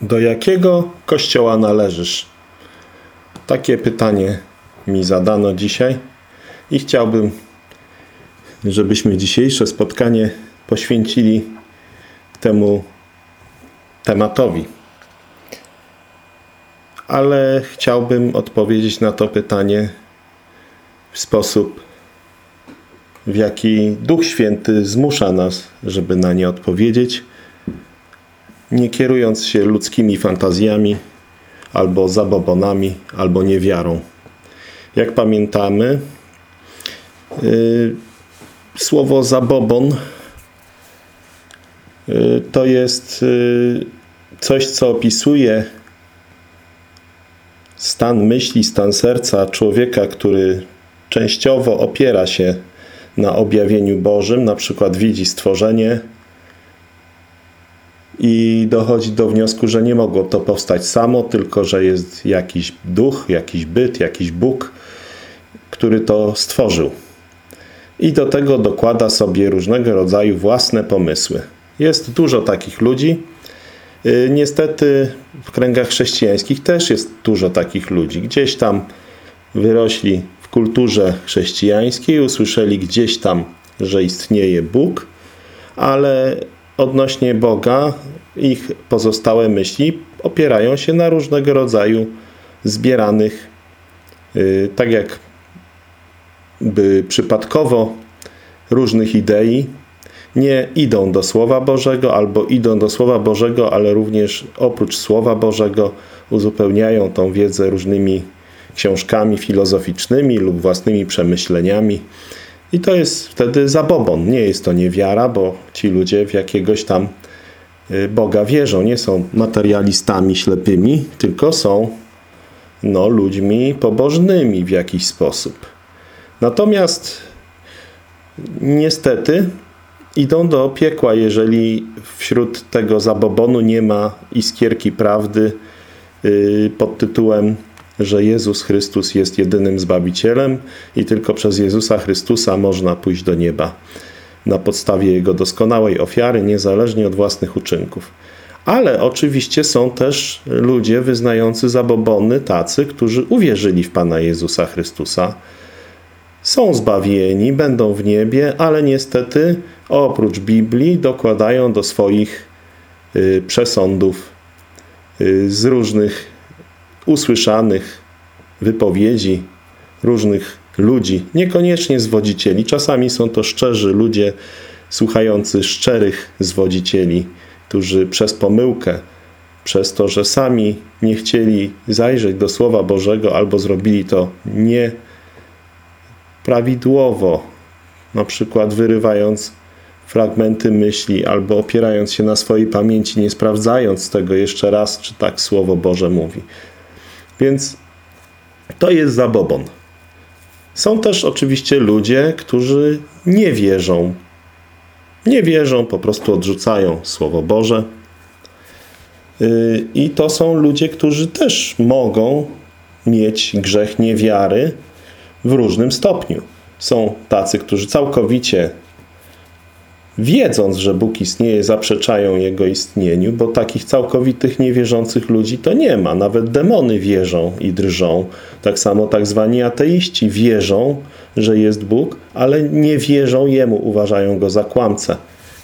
Do jakiego kościoła należysz? Takie pytanie mi zadano dzisiaj i chciałbym, żebyśmy dzisiejsze spotkanie poświęcili temu tematowi. Ale chciałbym odpowiedzieć na to pytanie w sposób, w jaki Duch Święty zmusza nas, żeby na nie odpowiedzieć – nie kierując się ludzkimi fantazjami, albo zabobonami, albo niewiarą. Jak pamiętamy, yy, słowo zabobon yy, to jest yy, coś, co opisuje stan myśli, stan serca człowieka, który częściowo opiera się na objawieniu Bożym, na przykład widzi stworzenie, i dochodzi do wniosku, że nie mogło to powstać samo, tylko że jest jakiś duch, jakiś byt, jakiś Bóg, który to stworzył. I do tego dokłada sobie różnego rodzaju własne pomysły. Jest dużo takich ludzi. Y, niestety w kręgach chrześcijańskich też jest dużo takich ludzi. Gdzieś tam wyrośli w kulturze chrześcijańskiej, usłyszeli gdzieś tam, że istnieje Bóg, ale odnośnie Boga, ich pozostałe myśli opierają się na różnego rodzaju zbieranych, yy, tak jak by przypadkowo różnych idei, nie idą do Słowa Bożego albo idą do Słowa Bożego, ale również oprócz Słowa Bożego uzupełniają tą wiedzę różnymi książkami filozoficznymi lub własnymi przemyśleniami. I to jest wtedy zabobon. Nie jest to niewiara, bo ci ludzie w jakiegoś tam y, Boga wierzą. Nie są materialistami ślepymi, tylko są no, ludźmi pobożnymi w jakiś sposób. Natomiast niestety idą do piekła, jeżeli wśród tego zabobonu nie ma iskierki prawdy y, pod tytułem że Jezus Chrystus jest jedynym Zbawicielem i tylko przez Jezusa Chrystusa można pójść do nieba na podstawie Jego doskonałej ofiary, niezależnie od własnych uczynków. Ale oczywiście są też ludzie wyznający zabobony, tacy, którzy uwierzyli w Pana Jezusa Chrystusa, są zbawieni, będą w niebie, ale niestety oprócz Biblii dokładają do swoich y, przesądów y, z różnych usłyszanych wypowiedzi różnych ludzi, niekoniecznie zwodzicieli. Czasami są to szczerzy ludzie słuchający szczerych zwodzicieli, którzy przez pomyłkę, przez to, że sami nie chcieli zajrzeć do Słowa Bożego albo zrobili to nieprawidłowo, na przykład wyrywając fragmenty myśli albo opierając się na swojej pamięci, nie sprawdzając tego jeszcze raz, czy tak Słowo Boże mówi. Więc to jest zabobon. Są też oczywiście ludzie, którzy nie wierzą. Nie wierzą, po prostu odrzucają Słowo Boże. Y, I to są ludzie, którzy też mogą mieć grzech niewiary w różnym stopniu. Są tacy, którzy całkowicie wiedząc, że Bóg istnieje, zaprzeczają Jego istnieniu, bo takich całkowitych niewierzących ludzi to nie ma. Nawet demony wierzą i drżą. Tak samo tak zwani ateiści wierzą, że jest Bóg, ale nie wierzą Jemu, uważają Go za kłamcę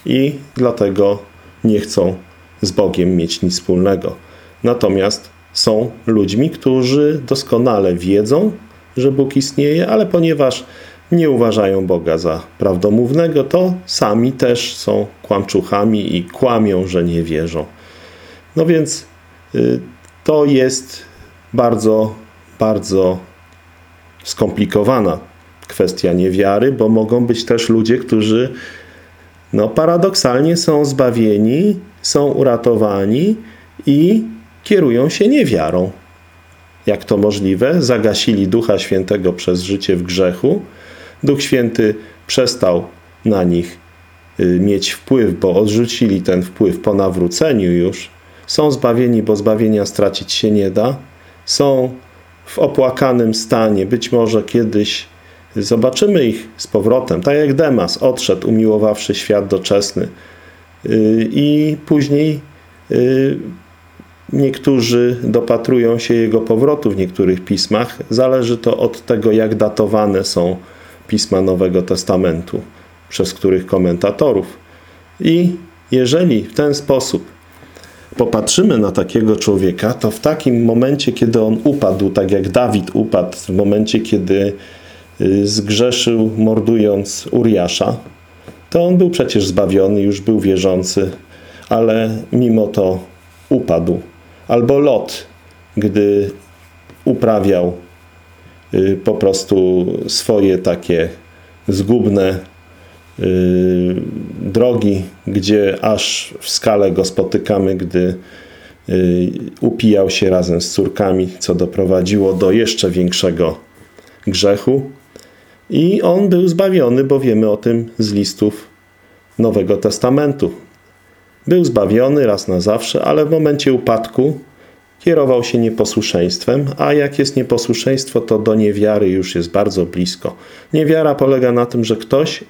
i dlatego nie chcą z Bogiem mieć nic wspólnego. Natomiast są ludźmi, którzy doskonale wiedzą, że Bóg istnieje, ale ponieważ nie uważają Boga za prawdomównego, to sami też są kłamczuchami i kłamią, że nie wierzą. No więc y, to jest bardzo, bardzo skomplikowana kwestia niewiary, bo mogą być też ludzie, którzy no, paradoksalnie są zbawieni, są uratowani i kierują się niewiarą. Jak to możliwe? Zagasili Ducha Świętego przez życie w grzechu, Duch Święty przestał na nich y, mieć wpływ, bo odrzucili ten wpływ po nawróceniu już. Są zbawieni, bo zbawienia stracić się nie da. Są w opłakanym stanie. Być może kiedyś zobaczymy ich z powrotem. Tak jak Demas odszedł, umiłowawszy świat doczesny. Y, I później y, niektórzy dopatrują się jego powrotu w niektórych pismach. Zależy to od tego, jak datowane są pisma Nowego Testamentu przez których komentatorów. I jeżeli w ten sposób popatrzymy na takiego człowieka, to w takim momencie, kiedy on upadł, tak jak Dawid upadł, w momencie, kiedy y, zgrzeszył mordując Uriasza, to on był przecież zbawiony, już był wierzący, ale mimo to upadł. Albo Lot, gdy uprawiał po prostu swoje takie zgubne y, drogi, gdzie aż w skale go spotykamy, gdy upijał się razem z córkami, co doprowadziło do jeszcze większego grzechu. I on był zbawiony, bo wiemy o tym z listów Nowego Testamentu. Był zbawiony raz na zawsze, ale w momencie upadku kierował się nieposłuszeństwem, a jak jest nieposłuszeństwo, to do niewiary już jest bardzo blisko. Niewiara polega na tym, że ktoś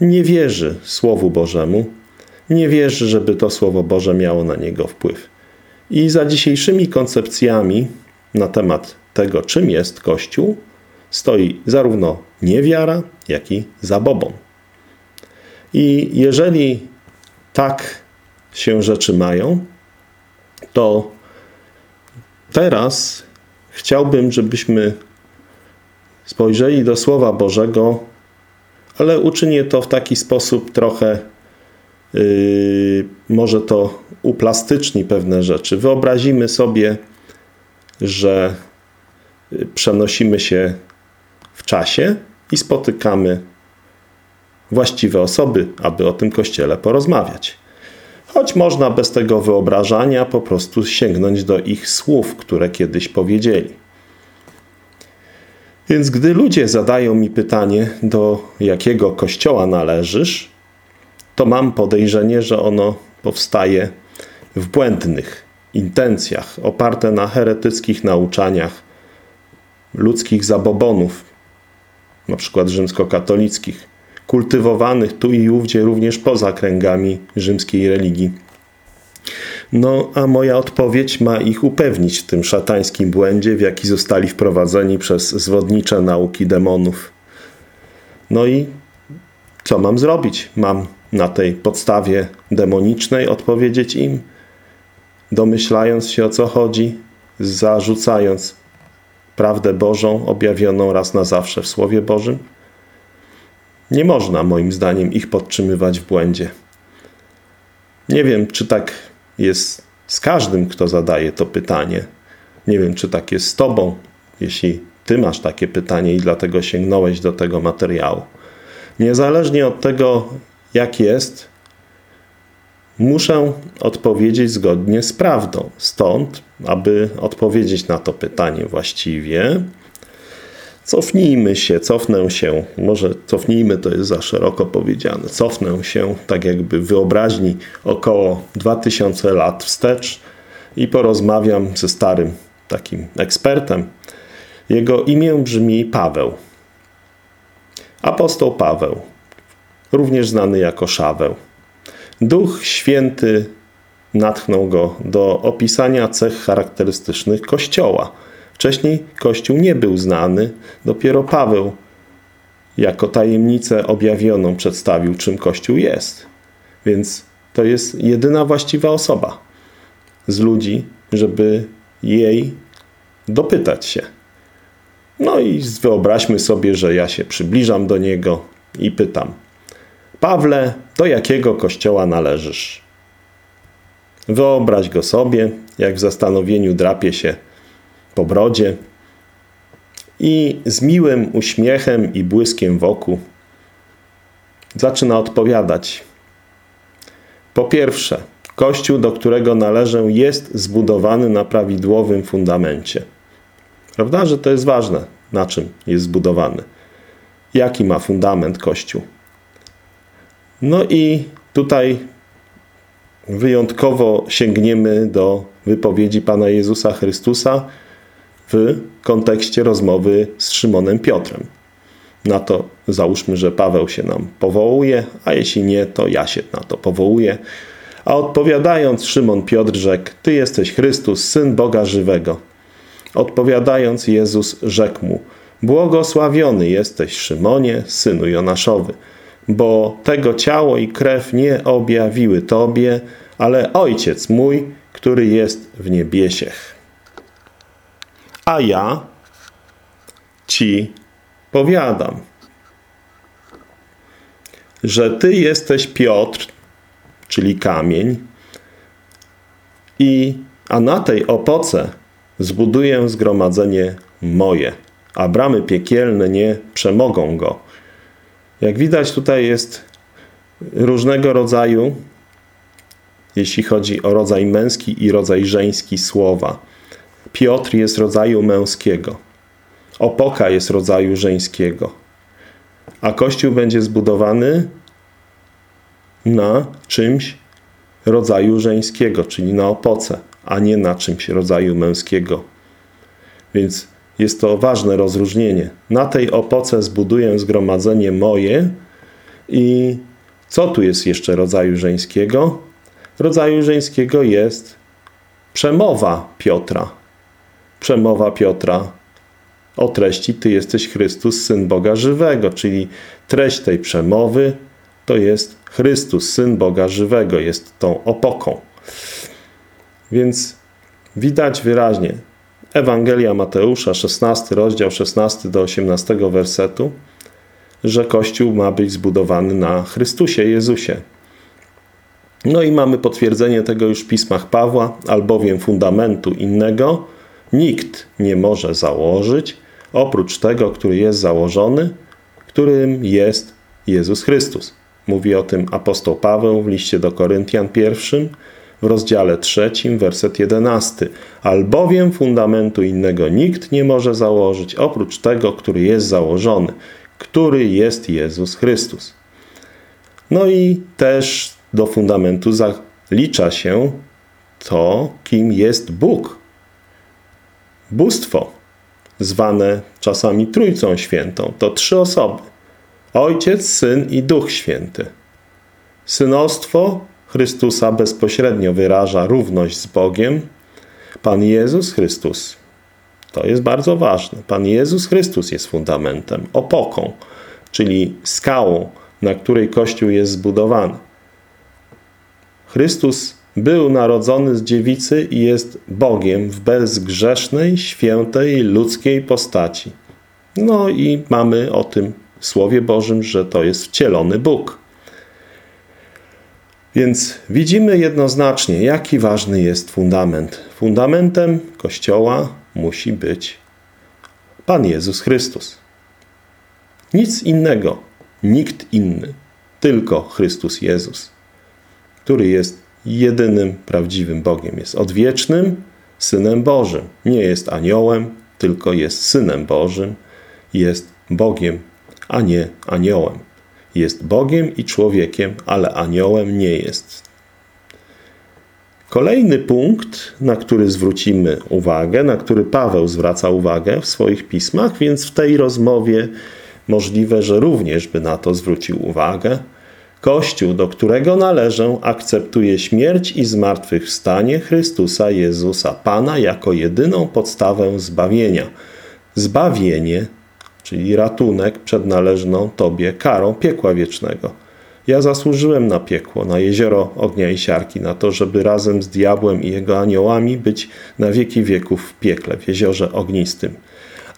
nie wierzy Słowu Bożemu, nie wierzy, żeby to Słowo Boże miało na niego wpływ. I za dzisiejszymi koncepcjami na temat tego, czym jest Kościół, stoi zarówno niewiara, jak i zabobon. I jeżeli tak się rzeczy mają, to teraz chciałbym, żebyśmy spojrzeli do Słowa Bożego, ale uczynię to w taki sposób trochę, yy, może to uplastyczni pewne rzeczy. Wyobrazimy sobie, że przenosimy się w czasie i spotykamy właściwe osoby, aby o tym kościele porozmawiać. Choć można bez tego wyobrażania po prostu sięgnąć do ich słów, które kiedyś powiedzieli. Więc gdy ludzie zadają mi pytanie, do jakiego kościoła należysz, to mam podejrzenie, że ono powstaje w błędnych intencjach, oparte na heretyckich nauczaniach ludzkich zabobonów, na przykład rzymskokatolickich, kultywowanych tu i ówdzie również poza kręgami rzymskiej religii. No, a moja odpowiedź ma ich upewnić w tym szatańskim błędzie, w jaki zostali wprowadzeni przez zwodnicze nauki demonów. No i co mam zrobić? Mam na tej podstawie demonicznej odpowiedzieć im, domyślając się o co chodzi, zarzucając prawdę Bożą objawioną raz na zawsze w Słowie Bożym? Nie można, moim zdaniem, ich podtrzymywać w błędzie. Nie wiem, czy tak jest z każdym, kto zadaje to pytanie. Nie wiem, czy tak jest z Tobą, jeśli Ty masz takie pytanie i dlatego sięgnąłeś do tego materiału. Niezależnie od tego, jak jest, muszę odpowiedzieć zgodnie z prawdą. Stąd, aby odpowiedzieć na to pytanie właściwie, cofnijmy się, cofnę się, może cofnijmy to jest za szeroko powiedziane, cofnę się tak jakby wyobraźni około 2000 lat wstecz i porozmawiam ze starym takim ekspertem. Jego imię brzmi Paweł. Apostoł Paweł, również znany jako Szaweł. Duch Święty natchnął go do opisania cech charakterystycznych Kościoła. Wcześniej Kościół nie był znany, dopiero Paweł jako tajemnicę objawioną przedstawił, czym Kościół jest. Więc to jest jedyna właściwa osoba z ludzi, żeby jej dopytać się. No i wyobraźmy sobie, że ja się przybliżam do niego i pytam – Pawle, do jakiego kościoła należysz? Wyobraź go sobie, jak w zastanowieniu drapie się po brodzie i z miłym uśmiechem i błyskiem wokół zaczyna odpowiadać. Po pierwsze, kościół, do którego należę, jest zbudowany na prawidłowym fundamencie. Prawda, że to jest ważne, na czym jest zbudowany. Jaki ma fundament kościół? No i tutaj wyjątkowo sięgniemy do wypowiedzi Pana Jezusa Chrystusa w kontekście rozmowy z Szymonem Piotrem. Na to załóżmy, że Paweł się nam powołuje, a jeśli nie, to ja się na to powołuję. A odpowiadając Szymon Piotr rzekł, Ty jesteś Chrystus, Syn Boga żywego. Odpowiadając Jezus rzekł mu, Błogosławiony jesteś Szymonie, synu Jonaszowy, bo tego ciało i krew nie objawiły Tobie, ale Ojciec mój, który jest w niebiesiech. A ja Ci powiadam, że Ty jesteś Piotr, czyli kamień, i, a na tej opoce zbuduję zgromadzenie moje, a bramy piekielne nie przemogą go. Jak widać, tutaj jest różnego rodzaju, jeśli chodzi o rodzaj męski i rodzaj żeński słowa. Piotr jest rodzaju męskiego. Opoka jest rodzaju żeńskiego. A Kościół będzie zbudowany na czymś rodzaju żeńskiego, czyli na opoce, a nie na czymś rodzaju męskiego. Więc jest to ważne rozróżnienie. Na tej opoce zbuduję zgromadzenie moje i co tu jest jeszcze rodzaju żeńskiego? Rodzaju żeńskiego jest przemowa Piotra. Przemowa Piotra o treści Ty jesteś Chrystus, Syn Boga żywego, czyli treść tej przemowy to jest Chrystus, Syn Boga żywego, jest tą opoką. Więc widać wyraźnie, Ewangelia Mateusza, 16 rozdział, 16 do 18 wersetu, że Kościół ma być zbudowany na Chrystusie Jezusie. No i mamy potwierdzenie tego już w pismach Pawła, albowiem fundamentu innego nikt nie może założyć, oprócz tego, który jest założony, którym jest Jezus Chrystus. Mówi o tym apostoł Paweł w liście do Koryntian pierwszym, w rozdziale trzecim, werset jedenasty. Albowiem fundamentu innego nikt nie może założyć, oprócz tego, który jest założony, który jest Jezus Chrystus. No i też do fundamentu zalicza się to, kim jest Bóg. Bóstwo, zwane czasami Trójcą Świętą, to trzy osoby. Ojciec, Syn i Duch Święty. Synostwo Chrystusa bezpośrednio wyraża równość z Bogiem. Pan Jezus Chrystus, to jest bardzo ważne, Pan Jezus Chrystus jest fundamentem, opoką, czyli skałą, na której Kościół jest zbudowany. Chrystus był narodzony z dziewicy i jest Bogiem w bezgrzesznej, świętej, ludzkiej postaci. No i mamy o tym Słowie Bożym, że to jest wcielony Bóg. Więc widzimy jednoznacznie, jaki ważny jest fundament. Fundamentem Kościoła musi być Pan Jezus Chrystus. Nic innego, nikt inny, tylko Chrystus Jezus, który jest jedynym prawdziwym Bogiem. Jest odwiecznym Synem Bożym. Nie jest aniołem, tylko jest Synem Bożym. Jest Bogiem, a nie aniołem. Jest Bogiem i człowiekiem, ale aniołem nie jest. Kolejny punkt, na który zwrócimy uwagę, na który Paweł zwraca uwagę w swoich pismach, więc w tej rozmowie możliwe, że również by na to zwrócił uwagę. Kościół, do którego należę, akceptuje śmierć i zmartwychwstanie Chrystusa Jezusa Pana jako jedyną podstawę zbawienia. Zbawienie czyli ratunek przed należną Tobie karą piekła wiecznego. Ja zasłużyłem na piekło, na jezioro ognia i siarki, na to, żeby razem z diabłem i jego aniołami być na wieki wieków w piekle, w jeziorze ognistym.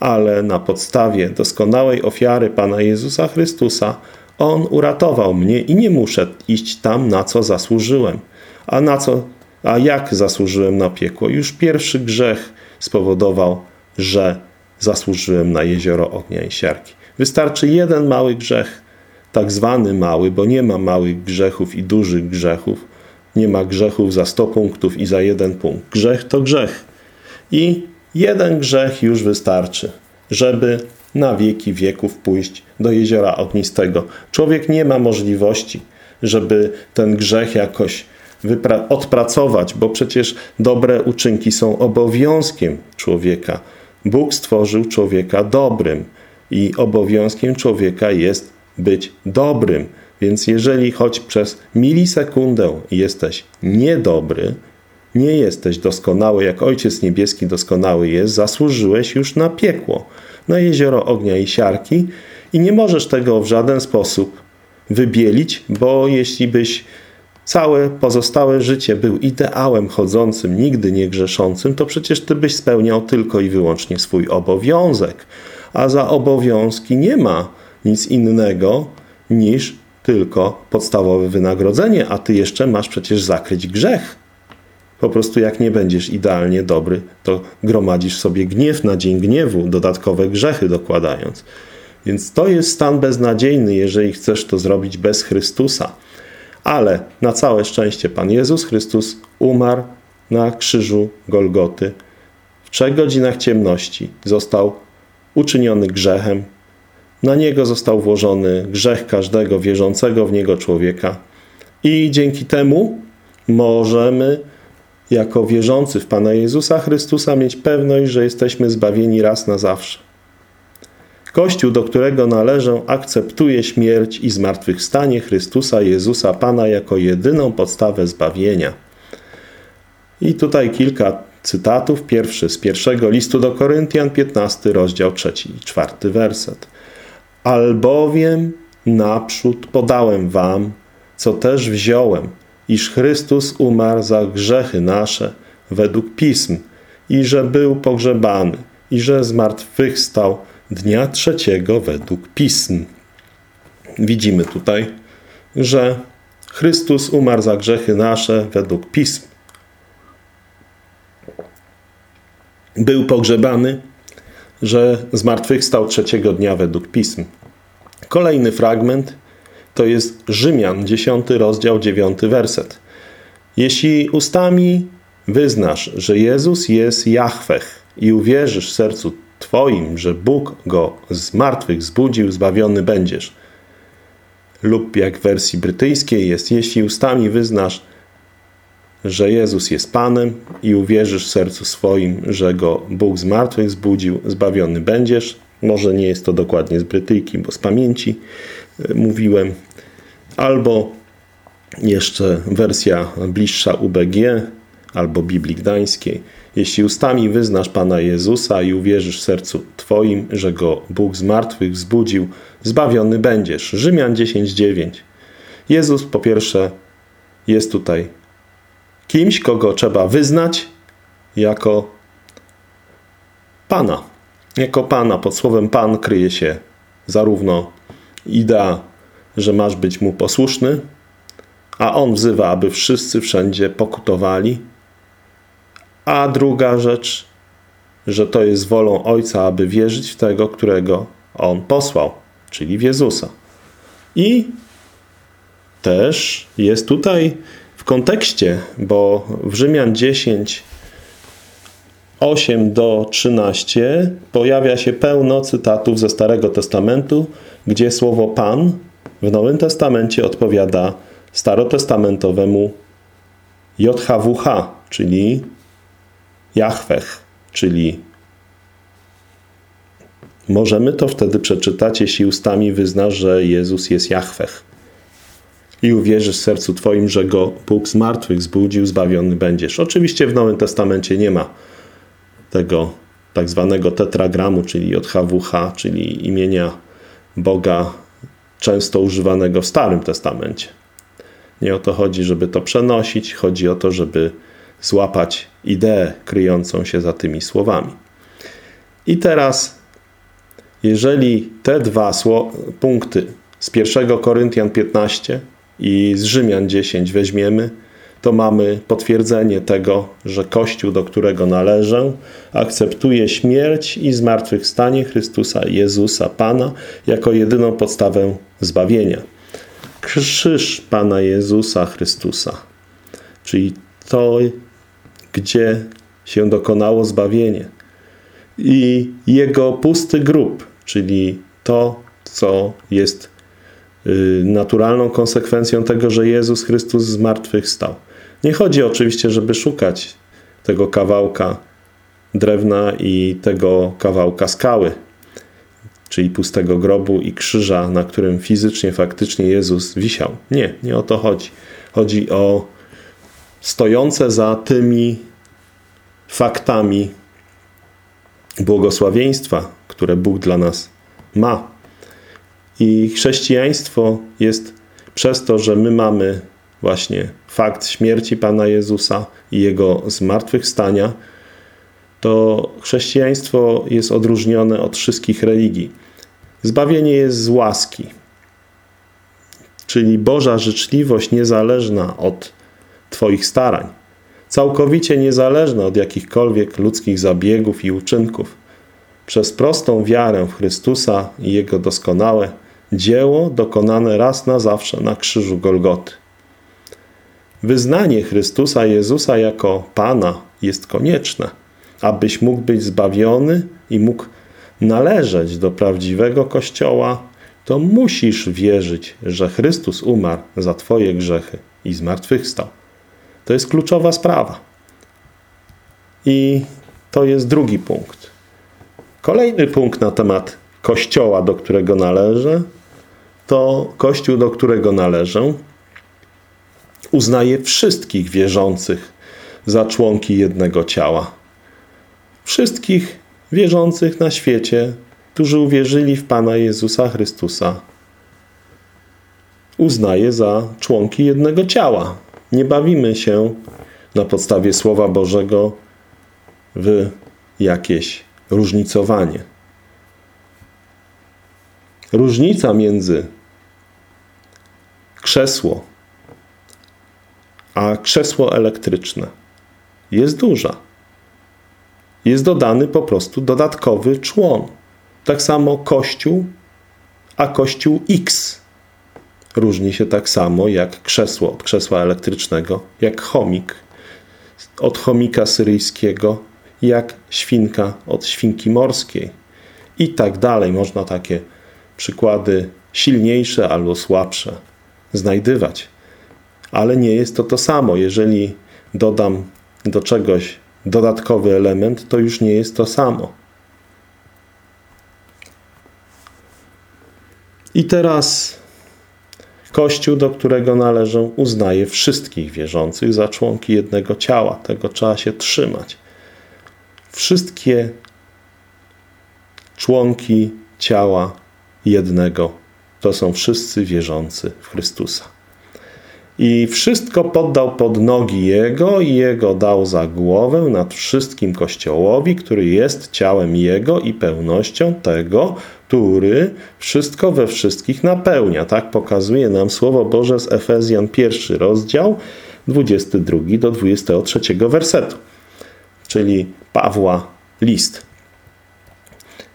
Ale na podstawie doskonałej ofiary Pana Jezusa Chrystusa On uratował mnie i nie muszę iść tam, na co zasłużyłem. A na co, a jak zasłużyłem na piekło? Już pierwszy grzech spowodował, że zasłużyłem na jezioro ognia i siarki. Wystarczy jeden mały grzech, tak zwany mały, bo nie ma małych grzechów i dużych grzechów. Nie ma grzechów za 100 punktów i za jeden punkt. Grzech to grzech. I jeden grzech już wystarczy, żeby na wieki wieków pójść do jeziora ognistego. Człowiek nie ma możliwości, żeby ten grzech jakoś odpracować, bo przecież dobre uczynki są obowiązkiem człowieka. Bóg stworzył człowieka dobrym i obowiązkiem człowieka jest być dobrym. Więc jeżeli choć przez milisekundę jesteś niedobry, nie jesteś doskonały, jak Ojciec Niebieski doskonały jest, zasłużyłeś już na piekło, na jezioro ognia i siarki i nie możesz tego w żaden sposób wybielić, bo jeśli byś całe pozostałe życie był ideałem chodzącym, nigdy nie grzeszącym, to przecież ty byś spełniał tylko i wyłącznie swój obowiązek. A za obowiązki nie ma nic innego niż tylko podstawowe wynagrodzenie, a ty jeszcze masz przecież zakryć grzech. Po prostu jak nie będziesz idealnie dobry, to gromadzisz sobie gniew na dzień gniewu, dodatkowe grzechy dokładając. Więc to jest stan beznadziejny, jeżeli chcesz to zrobić bez Chrystusa. Ale na całe szczęście Pan Jezus Chrystus umarł na krzyżu Golgoty. W trzech godzinach ciemności został uczyniony grzechem. Na niego został włożony grzech każdego wierzącego w niego człowieka. I dzięki temu możemy jako wierzący w Pana Jezusa Chrystusa mieć pewność, że jesteśmy zbawieni raz na zawsze. Kościół, do którego należę, akceptuje śmierć i zmartwychwstanie Chrystusa Jezusa Pana jako jedyną podstawę zbawienia. I tutaj kilka cytatów. Pierwszy z pierwszego listu do Koryntian, 15 rozdział, trzeci i czwarty werset. Albowiem naprzód podałem wam, co też wziąłem, iż Chrystus umarł za grzechy nasze według pism i że był pogrzebany i że zmartwychwstał dnia trzeciego według pism. Widzimy tutaj, że Chrystus umarł za grzechy nasze według pism. Był pogrzebany, że zmartwychwstał trzeciego dnia według pism. Kolejny fragment to jest Rzymian, 10 rozdział, 9 werset. Jeśli ustami wyznasz, że Jezus jest Jahwech i uwierzysz w sercu Twoim, że Bóg go z martwych zbudził, zbawiony będziesz. Lub jak w wersji brytyjskiej jest, jeśli ustami wyznasz, że Jezus jest Panem i uwierzysz w sercu swoim, że go Bóg z martwych zbudził, zbawiony będziesz. Może nie jest to dokładnie z Brytyjki, bo z pamięci e, mówiłem. Albo jeszcze wersja bliższa UBG, albo Biblii Gdańskiej. Jeśli ustami wyznasz Pana Jezusa i uwierzysz w sercu Twoim, że Go Bóg z martwych wzbudził, zbawiony będziesz. Rzymian 10:9. Jezus po pierwsze jest tutaj kimś, kogo trzeba wyznać jako Pana. Jako Pana, pod słowem Pan kryje się zarówno idea, że masz być Mu posłuszny, a On wzywa, aby wszyscy wszędzie pokutowali, a druga rzecz, że to jest wolą Ojca, aby wierzyć w tego, którego On posłał, czyli w Jezusa. I też jest tutaj w kontekście, bo w Rzymian 10, 8 do 13 pojawia się pełno cytatów ze Starego Testamentu, gdzie słowo Pan w Nowym Testamencie odpowiada starotestamentowemu JHWH, czyli Jahwech, czyli możemy to wtedy przeczytać, jeśli ustami wyznasz, że Jezus jest Jahwech i uwierzysz w sercu Twoim, że Go Bóg z zbudził, zbawiony będziesz. Oczywiście w Nowym Testamencie nie ma tego tak zwanego tetragramu, czyli JHWH, czyli imienia Boga często używanego w Starym Testamencie. Nie o to chodzi, żeby to przenosić, chodzi o to, żeby złapać ideę kryjącą się za tymi słowami. I teraz, jeżeli te dwa punkty z 1 Koryntian 15 i z Rzymian 10 weźmiemy, to mamy potwierdzenie tego, że Kościół, do którego należę, akceptuje śmierć i zmartwychwstanie Chrystusa Jezusa Pana jako jedyną podstawę zbawienia. Krzyż Pana Jezusa Chrystusa, czyli to gdzie się dokonało zbawienie. I jego pusty grób, czyli to, co jest y, naturalną konsekwencją tego, że Jezus Chrystus z martwych stał. Nie chodzi oczywiście, żeby szukać tego kawałka drewna i tego kawałka skały. czyli pustego grobu i krzyża, na którym fizycznie, faktycznie Jezus wisiał. Nie, nie o to chodzi. Chodzi o stojące za tymi faktami błogosławieństwa, które Bóg dla nas ma. I chrześcijaństwo jest przez to, że my mamy właśnie fakt śmierci Pana Jezusa i Jego zmartwychwstania, to chrześcijaństwo jest odróżnione od wszystkich religii. Zbawienie jest z łaski, czyli Boża życzliwość niezależna od Twoich starań, całkowicie niezależna od jakichkolwiek ludzkich zabiegów i uczynków. Przez prostą wiarę w Chrystusa i Jego doskonałe dzieło dokonane raz na zawsze na krzyżu Golgoty. Wyznanie Chrystusa Jezusa jako Pana jest konieczne, abyś mógł być zbawiony i mógł należeć do prawdziwego Kościoła, to musisz wierzyć, że Chrystus umarł za Twoje grzechy i zmartwychwstał. To jest kluczowa sprawa. I to jest drugi punkt. Kolejny punkt na temat Kościoła, do którego należę, to Kościół, do którego należę, uznaje wszystkich wierzących za członki jednego ciała. Wszystkich wierzących na świecie, którzy uwierzyli w Pana Jezusa Chrystusa, uznaje za członki jednego ciała. Nie bawimy się na podstawie Słowa Bożego w jakieś różnicowanie. Różnica między krzesło a krzesło elektryczne jest duża. Jest dodany po prostu dodatkowy człon. Tak samo kościół, a kościół X różni się tak samo jak krzesło od krzesła elektrycznego, jak chomik od chomika syryjskiego, jak świnka od świnki morskiej i tak dalej. Można takie przykłady silniejsze albo słabsze znajdywać. Ale nie jest to to samo. Jeżeli dodam do czegoś dodatkowy element, to już nie jest to samo. I teraz Kościół, do którego należę, uznaje wszystkich wierzących za członki jednego ciała. Tego trzeba się trzymać. Wszystkie członki ciała jednego to są wszyscy wierzący w Chrystusa. I wszystko poddał pod nogi Jego i Jego dał za głowę nad wszystkim Kościołowi, który jest ciałem Jego i pełnością tego, który wszystko we wszystkich napełnia. Tak pokazuje nam Słowo Boże z Efezjan, pierwszy rozdział, 22 do 23 wersetu, czyli Pawła list.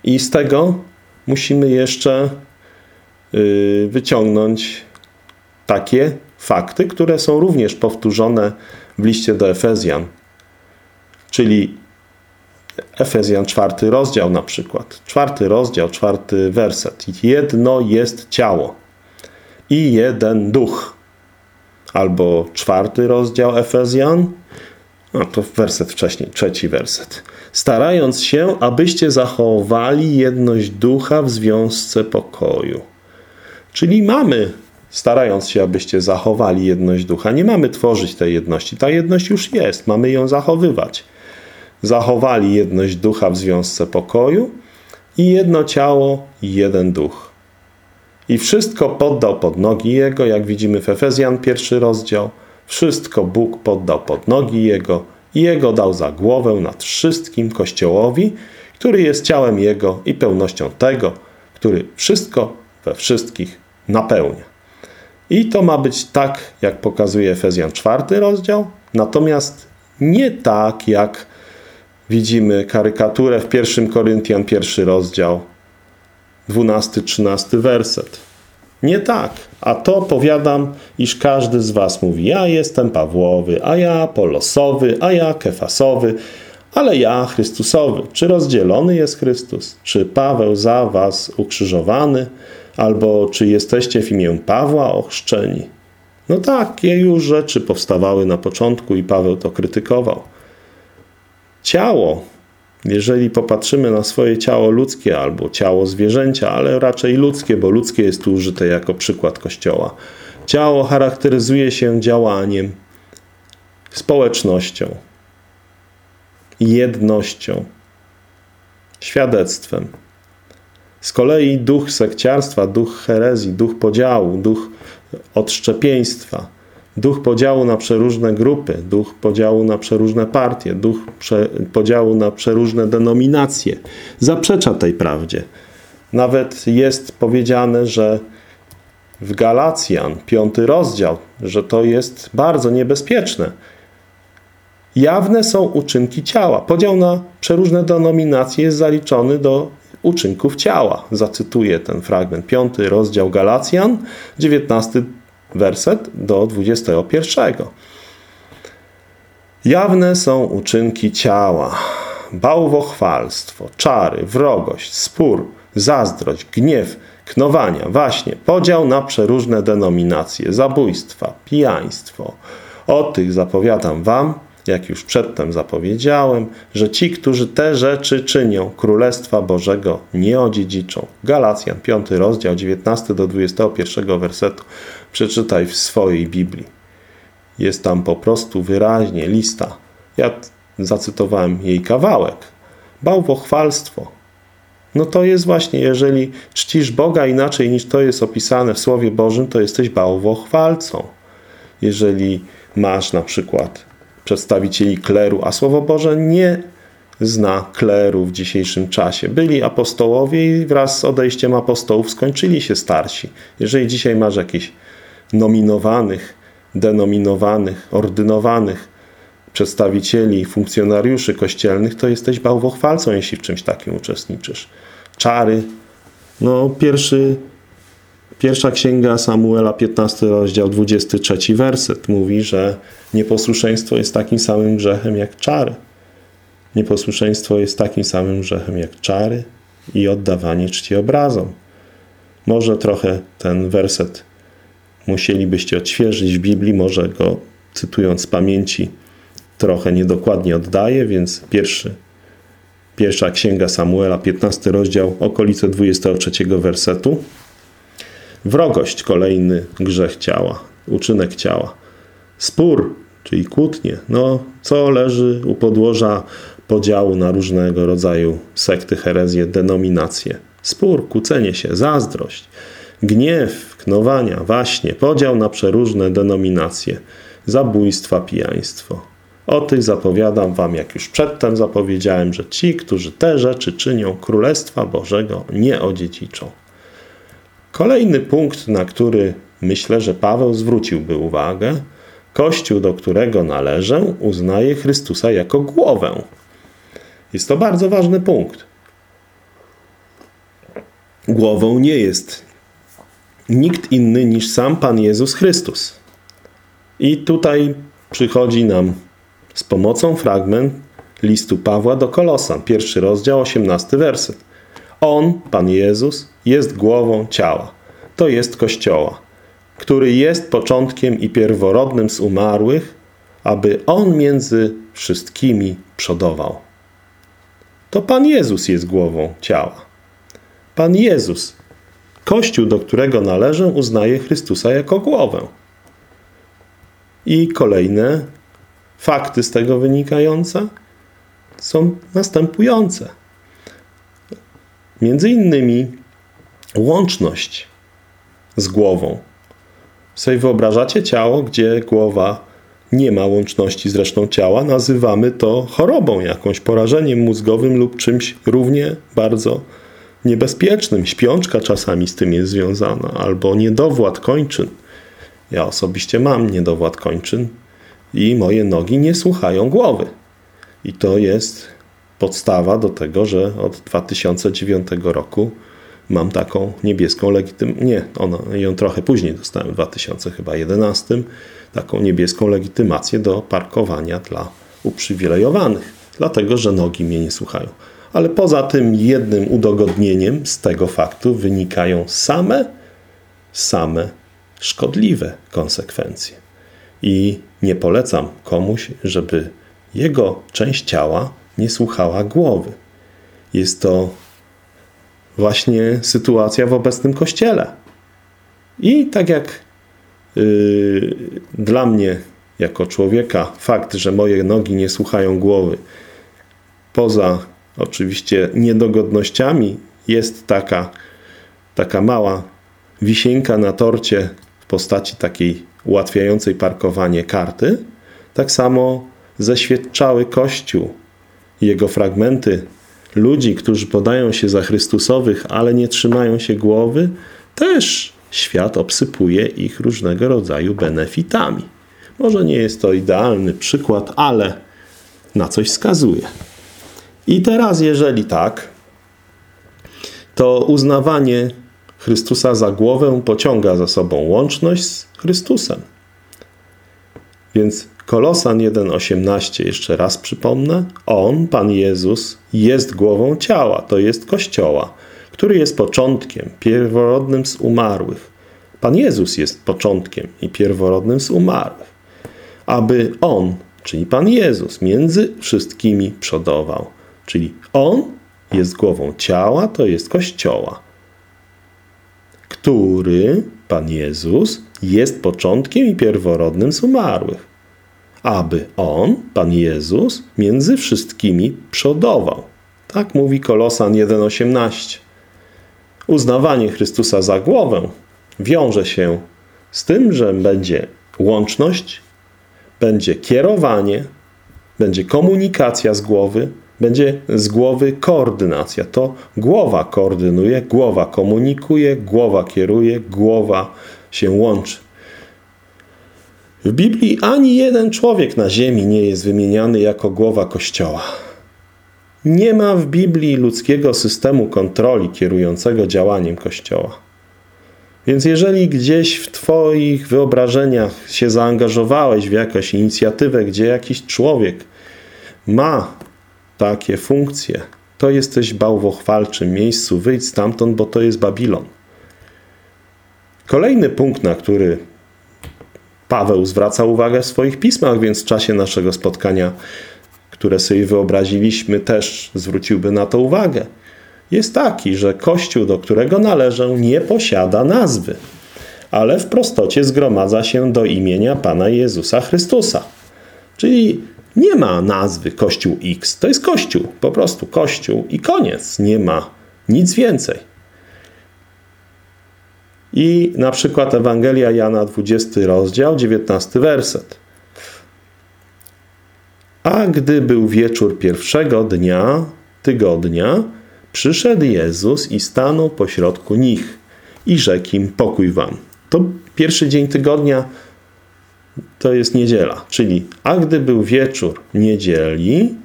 I z tego musimy jeszcze y, wyciągnąć takie fakty, które są również powtórzone w liście do Efezjan. Czyli Efezjan czwarty rozdział na przykład. Czwarty rozdział, czwarty werset. Jedno jest ciało i jeden duch. Albo czwarty rozdział Efezjan, no to werset wcześniej, trzeci werset. Starając się, abyście zachowali jedność ducha w związce pokoju. Czyli mamy starając się, abyście zachowali jedność ducha. Nie mamy tworzyć tej jedności. Ta jedność już jest, mamy ją zachowywać. Zachowali jedność ducha w związce pokoju i jedno ciało, jeden duch. I wszystko poddał pod nogi Jego, jak widzimy w Efezjan pierwszy rozdział. Wszystko Bóg poddał pod nogi Jego i Jego dał za głowę nad wszystkim Kościołowi, który jest ciałem Jego i pełnością tego, który wszystko we wszystkich napełnia. I to ma być tak, jak pokazuje Efezjan czwarty rozdział, natomiast nie tak, jak widzimy karykaturę w 1 Koryntian pierwszy rozdział, 12-13 werset. Nie tak. A to powiadam, iż każdy z was mówi, ja jestem Pawłowy, a ja Polosowy, a ja Kefasowy, ale ja Chrystusowy. Czy rozdzielony jest Chrystus? Czy Paweł za was ukrzyżowany? Albo czy jesteście w imię Pawła ochrzczeni? No takie już rzeczy powstawały na początku i Paweł to krytykował. Ciało Jeżeli popatrzymy na swoje ciało ludzkie albo ciało zwierzęcia, ale raczej ludzkie, bo ludzkie jest tu użyte jako przykład Kościoła. Ciało charakteryzuje się działaniem, społecznością, jednością, świadectwem. Z kolei duch sekciarstwa, duch herezji, duch podziału, duch odszczepieństwa, duch podziału na przeróżne grupy, duch podziału na przeróżne partie, duch prze, podziału na przeróżne denominacje zaprzecza tej prawdzie. Nawet jest powiedziane, że w Galacjan, piąty rozdział, że to jest bardzo niebezpieczne. Jawne są uczynki ciała. Podział na przeróżne denominacje jest zaliczony do uczynków ciała. Zacytuję ten fragment. Piąty rozdział Galacjan, dziewiętnasty werset do 21. Jawne są uczynki ciała, bałwochwalstwo, czary, wrogość, spór, zazdrość, gniew, knowania, właśnie, podział na przeróżne denominacje, zabójstwa, pijaństwo. O tych zapowiadam wam, jak już przedtem zapowiedziałem, że ci, którzy te rzeczy czynią, Królestwa Bożego nie odziedziczą. Galacjan, 5 rozdział, 19 do 21 wersetu. Przeczytaj w swojej Biblii. Jest tam po prostu wyraźnie lista. Ja zacytowałem jej kawałek. Bałwochwalstwo. No to jest właśnie, jeżeli czcisz Boga inaczej niż to jest opisane w Słowie Bożym, to jesteś bałwochwalcą. Jeżeli masz na przykład przedstawicieli kleru, a Słowo Boże nie zna kleru w dzisiejszym czasie. Byli apostołowie i wraz z odejściem apostołów skończyli się starsi. Jeżeli dzisiaj masz jakichś nominowanych, denominowanych, ordynowanych przedstawicieli, funkcjonariuszy kościelnych, to jesteś bałwochwalcą, jeśli w czymś takim uczestniczysz. Czary. No, pierwszy, pierwsza księga Samuela, 15 rozdział, 23 werset mówi, że nieposłuszeństwo jest takim samym grzechem jak czary. Nieposłuszeństwo jest takim samym grzechem jak czary i oddawanie czci obrazom. Może trochę ten werset musielibyście odświeżyć w Biblii, może go cytując z pamięci trochę niedokładnie oddaję, więc pierwszy, pierwsza księga Samuela, 15 rozdział, okolice 23 wersetu. Wrogość, kolejny grzech ciała, uczynek ciała. Spór, czyli kłótnie. No, co leży u podłoża podziału na różnego rodzaju sekty, herezje, denominacje? Spór, kłócenie się, zazdrość, gniew, knowania, waśnie, podział na przeróżne denominacje, zabójstwa, pijaństwo. O tych zapowiadam wam, jak już przedtem zapowiedziałem, że ci, którzy te rzeczy czynią, Królestwa Bożego nie odziedziczą. Kolejny punkt, na który myślę, że Paweł zwróciłby uwagę, Kościół, do którego należę, uznaje Chrystusa jako głowę. Jest to bardzo ważny punkt. Głową nie jest nikt inny niż sam Pan Jezus Chrystus. I tutaj przychodzi nam z pomocą fragment listu Pawła do Kolosan, pierwszy rozdział, osiemnasty werset. On, Pan Jezus, jest głową ciała. To jest Kościoła, który jest początkiem i pierworodnym z umarłych, aby On między wszystkimi przodował. To Pan Jezus jest głową ciała. Pan Jezus, Kościół, do którego należę, uznaje Chrystusa jako głowę. I kolejne fakty z tego wynikające są następujące. Między innymi łączność z głową. Sobie wyobrażacie ciało, gdzie głowa nie ma łączności z resztą ciała, nazywamy to chorobą jakąś, porażeniem mózgowym lub czymś równie bardzo niebezpiecznym. Śpiączka czasami z tym jest związana, albo niedowład kończyn. Ja osobiście mam niedowład kończyn i moje nogi nie słuchają głowy. I to jest podstawa do tego, że od 2009 roku mam taką niebieską legitymację. Nie, ona, ją trochę później dostałem, w 2011, taką niebieską legitymację do parkowania dla uprzywilejowanych, dlatego że nogi mnie nie słuchają. Ale poza tym jednym udogodnieniem z tego faktu wynikają same, same szkodliwe konsekwencje. I nie polecam komuś, żeby jego część ciała nie słuchała głowy. Jest to właśnie sytuacja w obecnym kościele. I tak jak yy, dla mnie, jako człowieka, fakt, że moje nogi nie słuchają głowy, poza oczywiście niedogodnościami, jest taka, taka mała wisienka na torcie w postaci takiej ułatwiającej parkowanie karty, tak samo zeświadczały Kościół, jego fragmenty ludzi, którzy podają się za Chrystusowych, ale nie trzymają się głowy, też świat obsypuje ich różnego rodzaju benefitami. Może nie jest to idealny przykład, ale na coś wskazuje. I teraz, jeżeli tak, to uznawanie Chrystusa za głowę pociąga za sobą łączność z Chrystusem. Więc Kolosan 1,18, jeszcze raz przypomnę, On, Pan Jezus, jest głową ciała, to jest Kościoła, który jest początkiem, pierworodnym z umarłych. Pan Jezus jest początkiem i pierworodnym z umarłych. Aby On, czyli Pan Jezus, między wszystkimi przodował. Czyli On jest głową ciała, to jest Kościoła, który, Pan Jezus, jest początkiem i pierworodnym z umarłych aby On, Pan Jezus, między wszystkimi przodował. Tak mówi Kolosan 1,18. Uznawanie Chrystusa za głowę wiąże się z tym, że będzie łączność, będzie kierowanie, będzie komunikacja z głowy, będzie z głowy koordynacja. To głowa koordynuje, głowa komunikuje, głowa kieruje, głowa się łączy. W Biblii ani jeden człowiek na ziemi nie jest wymieniany jako głowa Kościoła. Nie ma w Biblii ludzkiego systemu kontroli kierującego działaniem Kościoła. Więc jeżeli gdzieś w Twoich wyobrażeniach się zaangażowałeś w jakąś inicjatywę, gdzie jakiś człowiek ma takie funkcje, to jesteś bałwochwalczym miejscu, wyjdź stamtąd, bo to jest Babilon. Kolejny punkt, na który Paweł zwraca uwagę w swoich pismach, więc w czasie naszego spotkania, które sobie wyobraziliśmy, też zwróciłby na to uwagę. Jest taki, że Kościół, do którego należę, nie posiada nazwy, ale w prostocie zgromadza się do imienia Pana Jezusa Chrystusa. Czyli nie ma nazwy Kościół X. To jest Kościół, po prostu Kościół i koniec. Nie ma nic więcej. I na przykład Ewangelia Jana 20 rozdział, 19 werset. A gdy był wieczór pierwszego dnia tygodnia, przyszedł Jezus i stanął pośrodku nich i rzekł im pokój wam. To pierwszy dzień tygodnia to jest niedziela, czyli a gdy był wieczór niedzieli,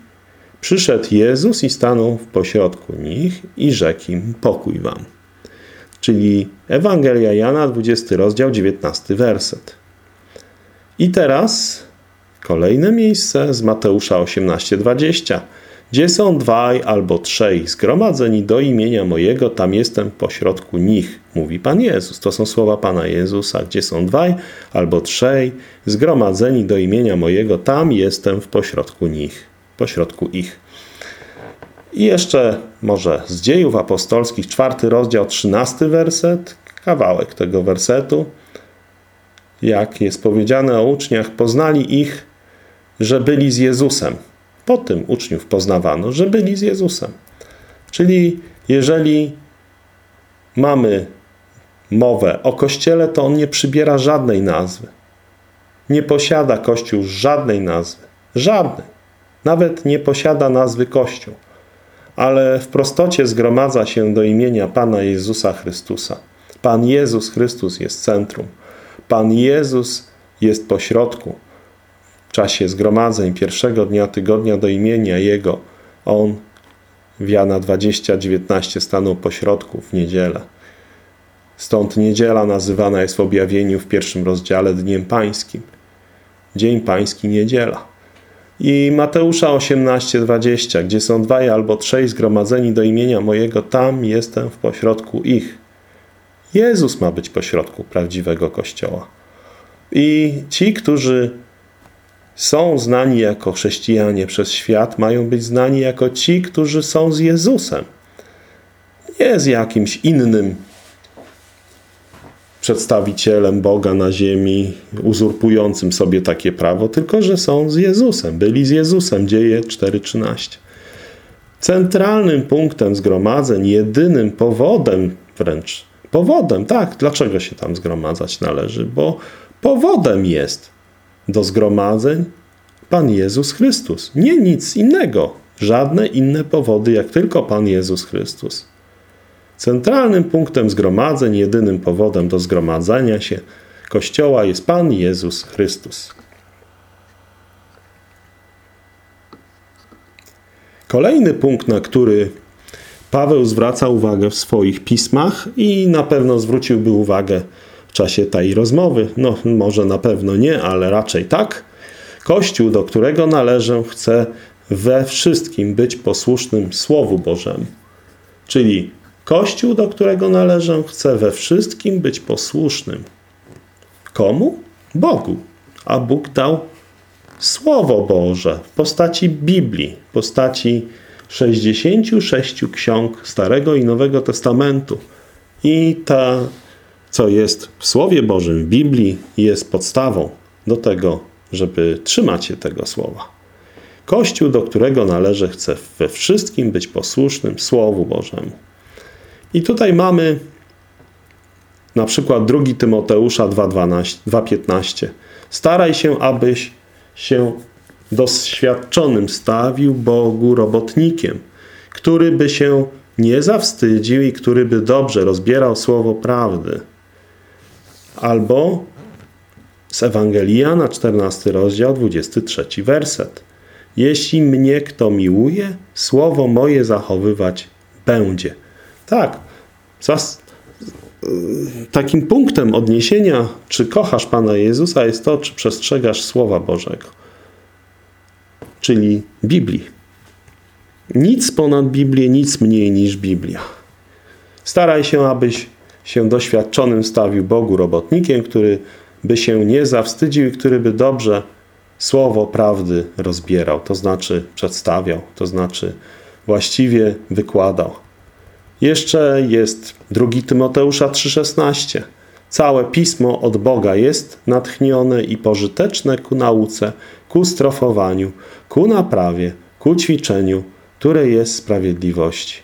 przyszedł Jezus i stanął w pośrodku nich i rzekł im pokój wam czyli Ewangelia Jana, 20 rozdział, 19 werset. I teraz kolejne miejsce z Mateusza 18:20. Gdzie są dwaj albo trzej zgromadzeni do imienia mojego, tam jestem pośrodku nich, mówi Pan Jezus. To są słowa Pana Jezusa. Gdzie są dwaj albo trzej zgromadzeni do imienia mojego, tam jestem w pośrodku nich, pośrodku ich. I jeszcze może z dziejów apostolskich, czwarty rozdział, trzynasty werset, kawałek tego wersetu. Jak jest powiedziane o uczniach, poznali ich, że byli z Jezusem. Po tym uczniów poznawano, że byli z Jezusem. Czyli jeżeli mamy mowę o Kościele, to on nie przybiera żadnej nazwy. Nie posiada Kościół żadnej nazwy. Żadnej. Nawet nie posiada nazwy Kościół ale w prostocie zgromadza się do imienia Pana Jezusa Chrystusa. Pan Jezus Chrystus jest centrum. Pan Jezus jest pośrodku. W czasie zgromadzeń pierwszego dnia tygodnia do imienia Jego On w Jana 20:19 stanął pośrodku w niedzielę. Stąd niedziela nazywana jest w objawieniu w pierwszym rozdziale Dniem Pańskim. Dzień Pański niedziela. I Mateusza 18:20, gdzie są dwaj albo trzej zgromadzeni do imienia mojego, tam jestem w pośrodku ich. Jezus ma być pośrodku prawdziwego Kościoła. I ci, którzy są znani jako chrześcijanie przez świat, mają być znani jako ci, którzy są z Jezusem. Nie z jakimś innym przedstawicielem Boga na ziemi, uzurpującym sobie takie prawo, tylko że są z Jezusem, byli z Jezusem. Dzieje 4:13. Centralnym punktem zgromadzeń, jedynym powodem wręcz, powodem, tak, dlaczego się tam zgromadzać należy? Bo powodem jest do zgromadzeń Pan Jezus Chrystus. Nie nic innego, żadne inne powody, jak tylko Pan Jezus Chrystus. Centralnym punktem zgromadzeń, jedynym powodem do zgromadzenia się Kościoła jest Pan Jezus Chrystus. Kolejny punkt, na który Paweł zwraca uwagę w swoich pismach i na pewno zwróciłby uwagę w czasie tej rozmowy, no może na pewno nie, ale raczej tak. Kościół, do którego należę, chce we wszystkim być posłusznym Słowu Bożemu. Czyli Kościół, do którego należę, chce we wszystkim być posłusznym. Komu? Bogu. A Bóg dał Słowo Boże w postaci Biblii, w postaci 66 ksiąg Starego i Nowego Testamentu. I ta, co jest w Słowie Bożym, w Biblii, jest podstawą do tego, żeby trzymać się tego słowa. Kościół, do którego należy, chce we wszystkim być posłusznym Słowu Bożemu. I tutaj mamy na przykład 2 Tymoteusza 2,15. Staraj się, abyś się doświadczonym stawił Bogu robotnikiem, który by się nie zawstydził i który by dobrze rozbierał słowo prawdy. Albo z Ewangelii na 14 rozdział, 23 werset. Jeśli mnie kto miłuje, słowo moje zachowywać będzie. Tak, zas takim punktem odniesienia, czy kochasz Pana Jezusa, jest to, czy przestrzegasz Słowa Bożego, czyli Biblii. Nic ponad Biblię, nic mniej niż Biblia. Staraj się, abyś się doświadczonym stawił Bogu robotnikiem, który by się nie zawstydził i który by dobrze słowo prawdy rozbierał, to znaczy przedstawiał, to znaczy właściwie wykładał. Jeszcze jest 2 Tymoteusza 3,16. Całe pismo od Boga jest natchnione i pożyteczne ku nauce, ku strofowaniu, ku naprawie, ku ćwiczeniu, które jest sprawiedliwości.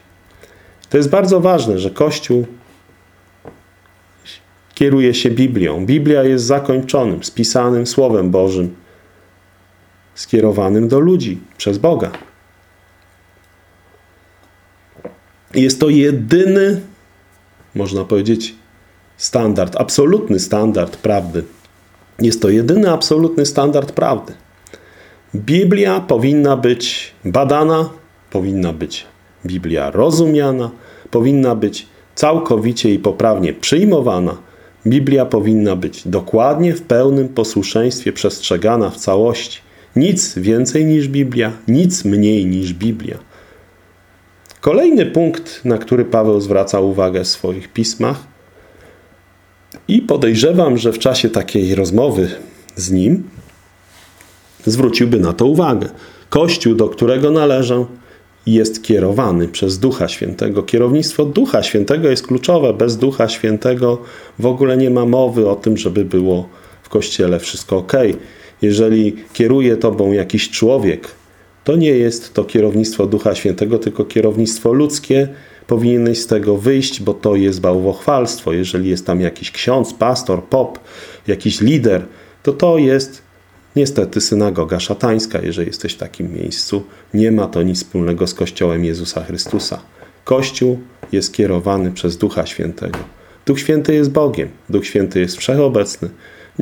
To jest bardzo ważne, że Kościół kieruje się Biblią. Biblia jest zakończonym, spisanym Słowem Bożym, skierowanym do ludzi przez Boga. Jest to jedyny, można powiedzieć, standard, absolutny standard prawdy. Jest to jedyny absolutny standard prawdy. Biblia powinna być badana, powinna być Biblia rozumiana, powinna być całkowicie i poprawnie przyjmowana. Biblia powinna być dokładnie w pełnym posłuszeństwie przestrzegana w całości. Nic więcej niż Biblia, nic mniej niż Biblia. Kolejny punkt, na który Paweł zwraca uwagę w swoich pismach, i podejrzewam, że w czasie takiej rozmowy z nim zwróciłby na to uwagę. Kościół, do którego należę, jest kierowany przez Ducha Świętego. Kierownictwo Ducha Świętego jest kluczowe. Bez Ducha Świętego w ogóle nie ma mowy o tym, żeby było w Kościele wszystko ok. Jeżeli kieruje tobą jakiś człowiek, to nie jest to kierownictwo Ducha Świętego, tylko kierownictwo ludzkie. Powinieneś z tego wyjść, bo to jest bałwochwalstwo. Jeżeli jest tam jakiś ksiądz, pastor, pop, jakiś lider, to to jest niestety synagoga szatańska. Jeżeli jesteś w takim miejscu, nie ma to nic wspólnego z Kościołem Jezusa Chrystusa. Kościół jest kierowany przez Ducha Świętego. Duch Święty jest Bogiem, Duch Święty jest wszechobecny.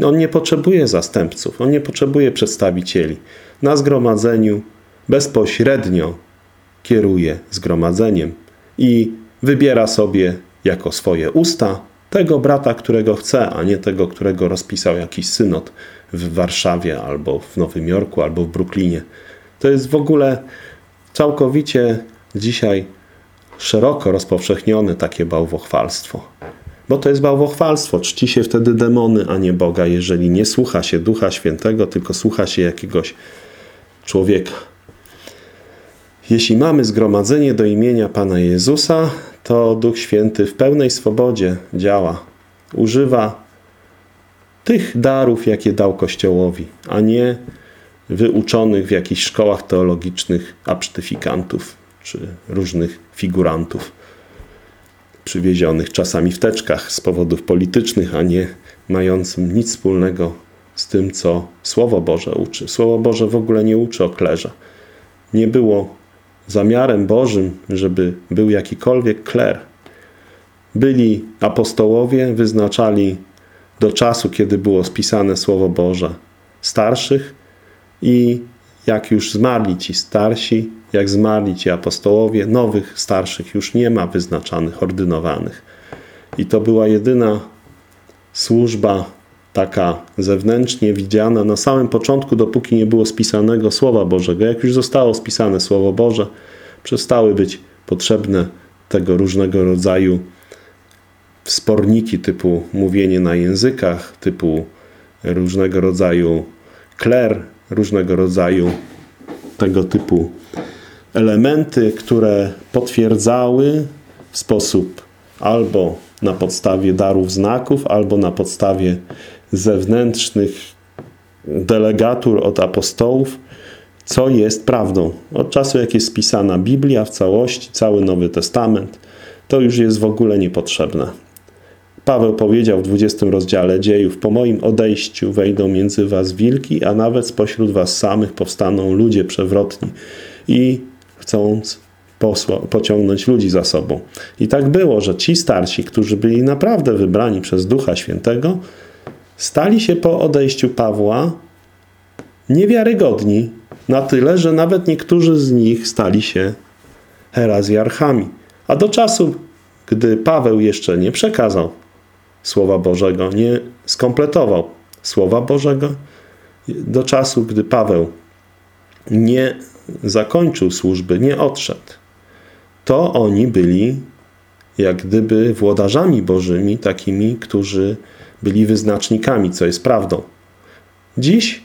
On nie potrzebuje zastępców, on nie potrzebuje przedstawicieli. Na zgromadzeniu bezpośrednio kieruje zgromadzeniem i wybiera sobie jako swoje usta tego brata, którego chce, a nie tego, którego rozpisał jakiś synod w Warszawie, albo w Nowym Jorku, albo w Brooklynie. To jest w ogóle całkowicie dzisiaj szeroko rozpowszechnione takie bałwochwalstwo. Bo to jest bałwochwalstwo. Czci się wtedy demony, a nie Boga, jeżeli nie słucha się Ducha Świętego, tylko słucha się jakiegoś człowieka. Jeśli mamy zgromadzenie do imienia Pana Jezusa, to Duch Święty w pełnej swobodzie działa. Używa tych darów, jakie dał Kościołowi, a nie wyuczonych w jakichś szkołach teologicznych absztyfikantów czy różnych figurantów przywiezionych czasami w teczkach z powodów politycznych, a nie mającym nic wspólnego z tym, co Słowo Boże uczy. Słowo Boże w ogóle nie uczy o klerze. Nie było zamiarem Bożym, żeby był jakikolwiek kler. Byli apostołowie, wyznaczali do czasu, kiedy było spisane Słowo Boże starszych i jak już zmarli ci starsi, jak zmarli ci apostołowie, nowych starszych już nie ma wyznaczanych, ordynowanych. I to była jedyna służba taka zewnętrznie widziana na samym początku, dopóki nie było spisanego Słowa Bożego. Jak już zostało spisane Słowo Boże, przestały być potrzebne tego różnego rodzaju wsporniki typu mówienie na językach, typu różnego rodzaju kler, różnego rodzaju tego typu elementy, które potwierdzały w sposób albo na podstawie darów znaków, albo na podstawie zewnętrznych delegatur od apostołów, co jest prawdą. Od czasu, jak jest spisana Biblia w całości, cały Nowy Testament, to już jest w ogóle niepotrzebne. Paweł powiedział w 20 rozdziale dziejów: Po moim odejściu wejdą między was wilki, a nawet spośród was samych powstaną ludzie przewrotni i chcąc pociągnąć ludzi za sobą. I tak było, że ci starsi, którzy byli naprawdę wybrani przez Ducha Świętego, stali się po odejściu Pawła niewiarygodni na tyle, że nawet niektórzy z nich stali się herazjarchami. A do czasu, gdy Paweł jeszcze nie przekazał Słowa Bożego, nie skompletował Słowa Bożego, do czasu, gdy Paweł nie zakończył służby, nie odszedł, to oni byli jak gdyby włodarzami bożymi, takimi, którzy byli wyznacznikami, co jest prawdą. Dziś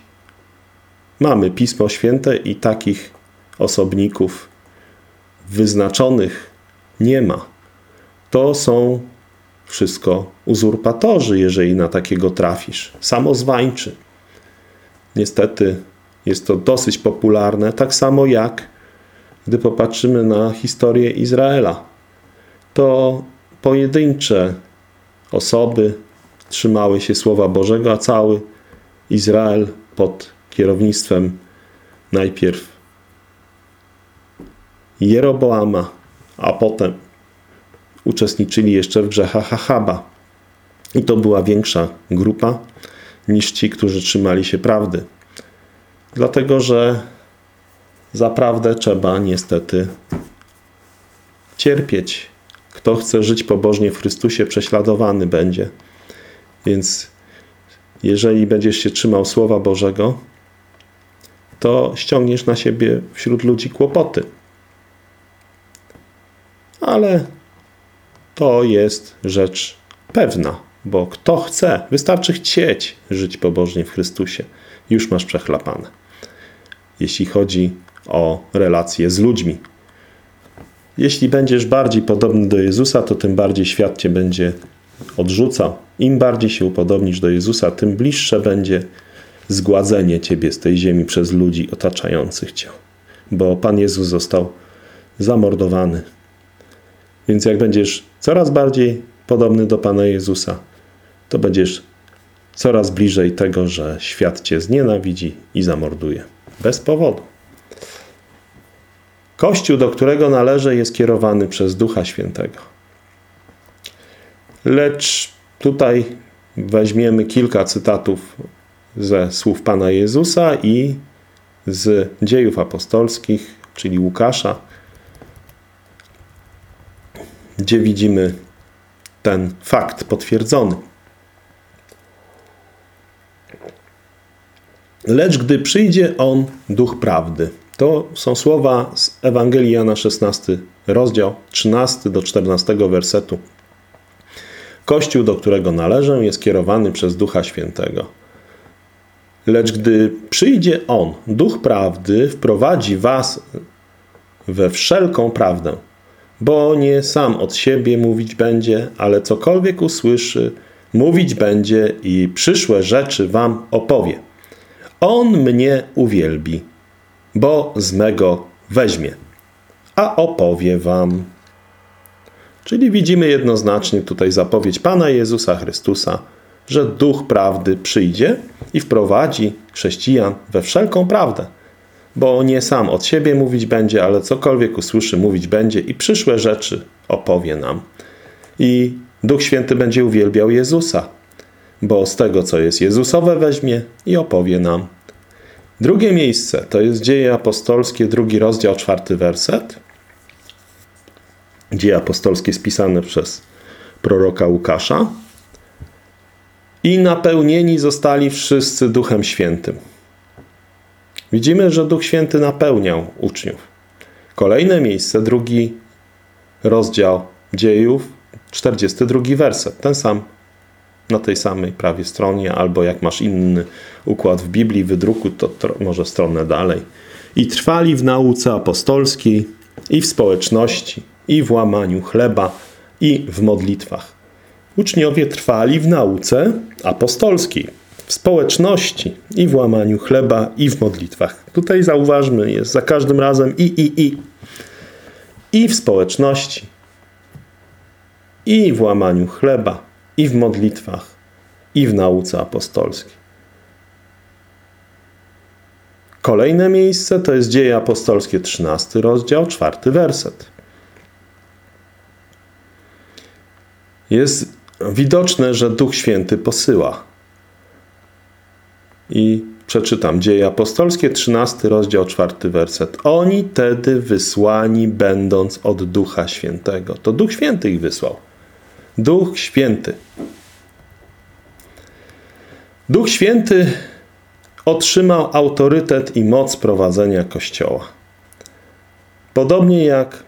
mamy Pismo Święte i takich osobników wyznaczonych nie ma. To są wszystko uzurpatorzy, jeżeli na takiego trafisz. Samozwańczy. Niestety jest to dosyć popularne, tak samo jak gdy popatrzymy na historię Izraela. To pojedyncze osoby trzymały się Słowa Bożego, a cały Izrael pod kierownictwem najpierw Jeroboama, a potem uczestniczyli jeszcze w grzechach Achaba. I to była większa grupa niż ci, którzy trzymali się prawdy. Dlatego, że za prawdę trzeba niestety cierpieć. Kto chce żyć pobożnie w Chrystusie, prześladowany będzie. Więc jeżeli będziesz się trzymał Słowa Bożego, to ściągniesz na siebie wśród ludzi kłopoty. Ale to jest rzecz pewna, bo kto chce, wystarczy chcieć żyć pobożnie w Chrystusie, już masz przechlapane. Jeśli chodzi o relacje z ludźmi. Jeśli będziesz bardziej podobny do Jezusa, to tym bardziej świat cię będzie odrzucał. Im bardziej się upodobnisz do Jezusa, tym bliższe będzie zgładzenie ciebie z tej ziemi przez ludzi otaczających cię. Bo Pan Jezus został zamordowany. Więc jak będziesz coraz bardziej podobny do Pana Jezusa, to będziesz coraz bliżej tego, że świat cię znienawidzi i zamorduje. Bez powodu. Kościół, do którego należy, jest kierowany przez Ducha Świętego. Lecz tutaj weźmiemy kilka cytatów ze słów Pana Jezusa i z dziejów apostolskich, czyli Łukasza, gdzie widzimy ten fakt potwierdzony. Lecz gdy przyjdzie On, Duch Prawdy, to są słowa z Ewangelii Jana 16, rozdział 13 do 14 wersetu. Kościół, do którego należę, jest kierowany przez Ducha Świętego. Lecz gdy przyjdzie On, Duch Prawdy, wprowadzi was we wszelką prawdę, bo nie sam od siebie mówić będzie, ale cokolwiek usłyszy, mówić będzie i przyszłe rzeczy wam opowie. On mnie uwielbi, bo z mego weźmie, a opowie wam. Czyli widzimy jednoznacznie tutaj zapowiedź Pana Jezusa Chrystusa, że Duch Prawdy przyjdzie i wprowadzi chrześcijan we wszelką prawdę. Bo nie sam od siebie mówić będzie, ale cokolwiek usłyszy, mówić będzie i przyszłe rzeczy opowie nam. I Duch Święty będzie uwielbiał Jezusa, bo z tego, co jest Jezusowe, weźmie i opowie nam. Drugie miejsce to jest Dzieje Apostolskie, drugi rozdział, czwarty werset. Dzieje apostolskie spisane przez proroka Łukasza. I napełnieni zostali wszyscy Duchem Świętym. Widzimy, że Duch Święty napełniał uczniów. Kolejne miejsce, drugi rozdział dziejów, 42 werset. Ten sam na tej samej prawie stronie, albo jak masz inny układ w Biblii, wydruku, to może stronę dalej. I trwali w nauce apostolskiej, i w społeczności, i w łamaniu chleba, i w modlitwach. Uczniowie trwali w nauce apostolskiej, w społeczności, i w łamaniu chleba, i w modlitwach. Tutaj zauważmy, jest za każdym razem i, i, i. I w społeczności, i w łamaniu chleba, i w modlitwach, i w nauce apostolskiej. Kolejne miejsce to jest Dzieje Apostolskie, 13 rozdział, 4 werset. Jest widoczne, że Duch Święty posyła. I przeczytam Dzieje Apostolskie, 13 rozdział, 4 werset. Oni tedy wysłani będąc od Ducha Świętego. To Duch Święty ich wysłał. Duch Święty. Duch Święty otrzymał autorytet i moc prowadzenia Kościoła. Podobnie jak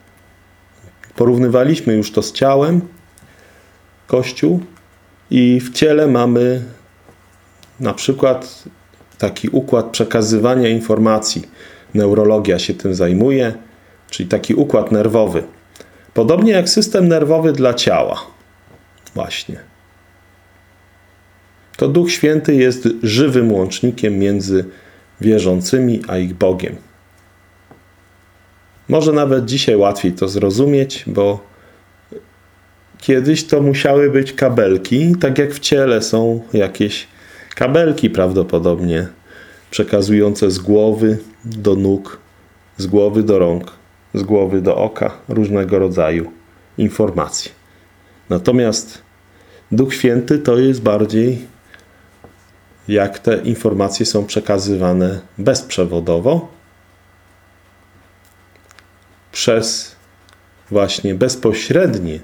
porównywaliśmy już to z ciałem, Kościół i w ciele mamy na przykład taki układ przekazywania informacji. Neurologia się tym zajmuje, czyli taki układ nerwowy. Podobnie jak system nerwowy dla ciała. Właśnie. To Duch Święty jest żywym łącznikiem między wierzącymi a ich Bogiem. Może nawet dzisiaj łatwiej to zrozumieć, bo kiedyś to musiały być kabelki, tak jak w ciele są jakieś kabelki prawdopodobnie przekazujące z głowy do nóg, z głowy do rąk, z głowy do oka różnego rodzaju informacje. Natomiast Duch Święty to jest bardziej jak te informacje są przekazywane bezprzewodowo przez właśnie bezpośredni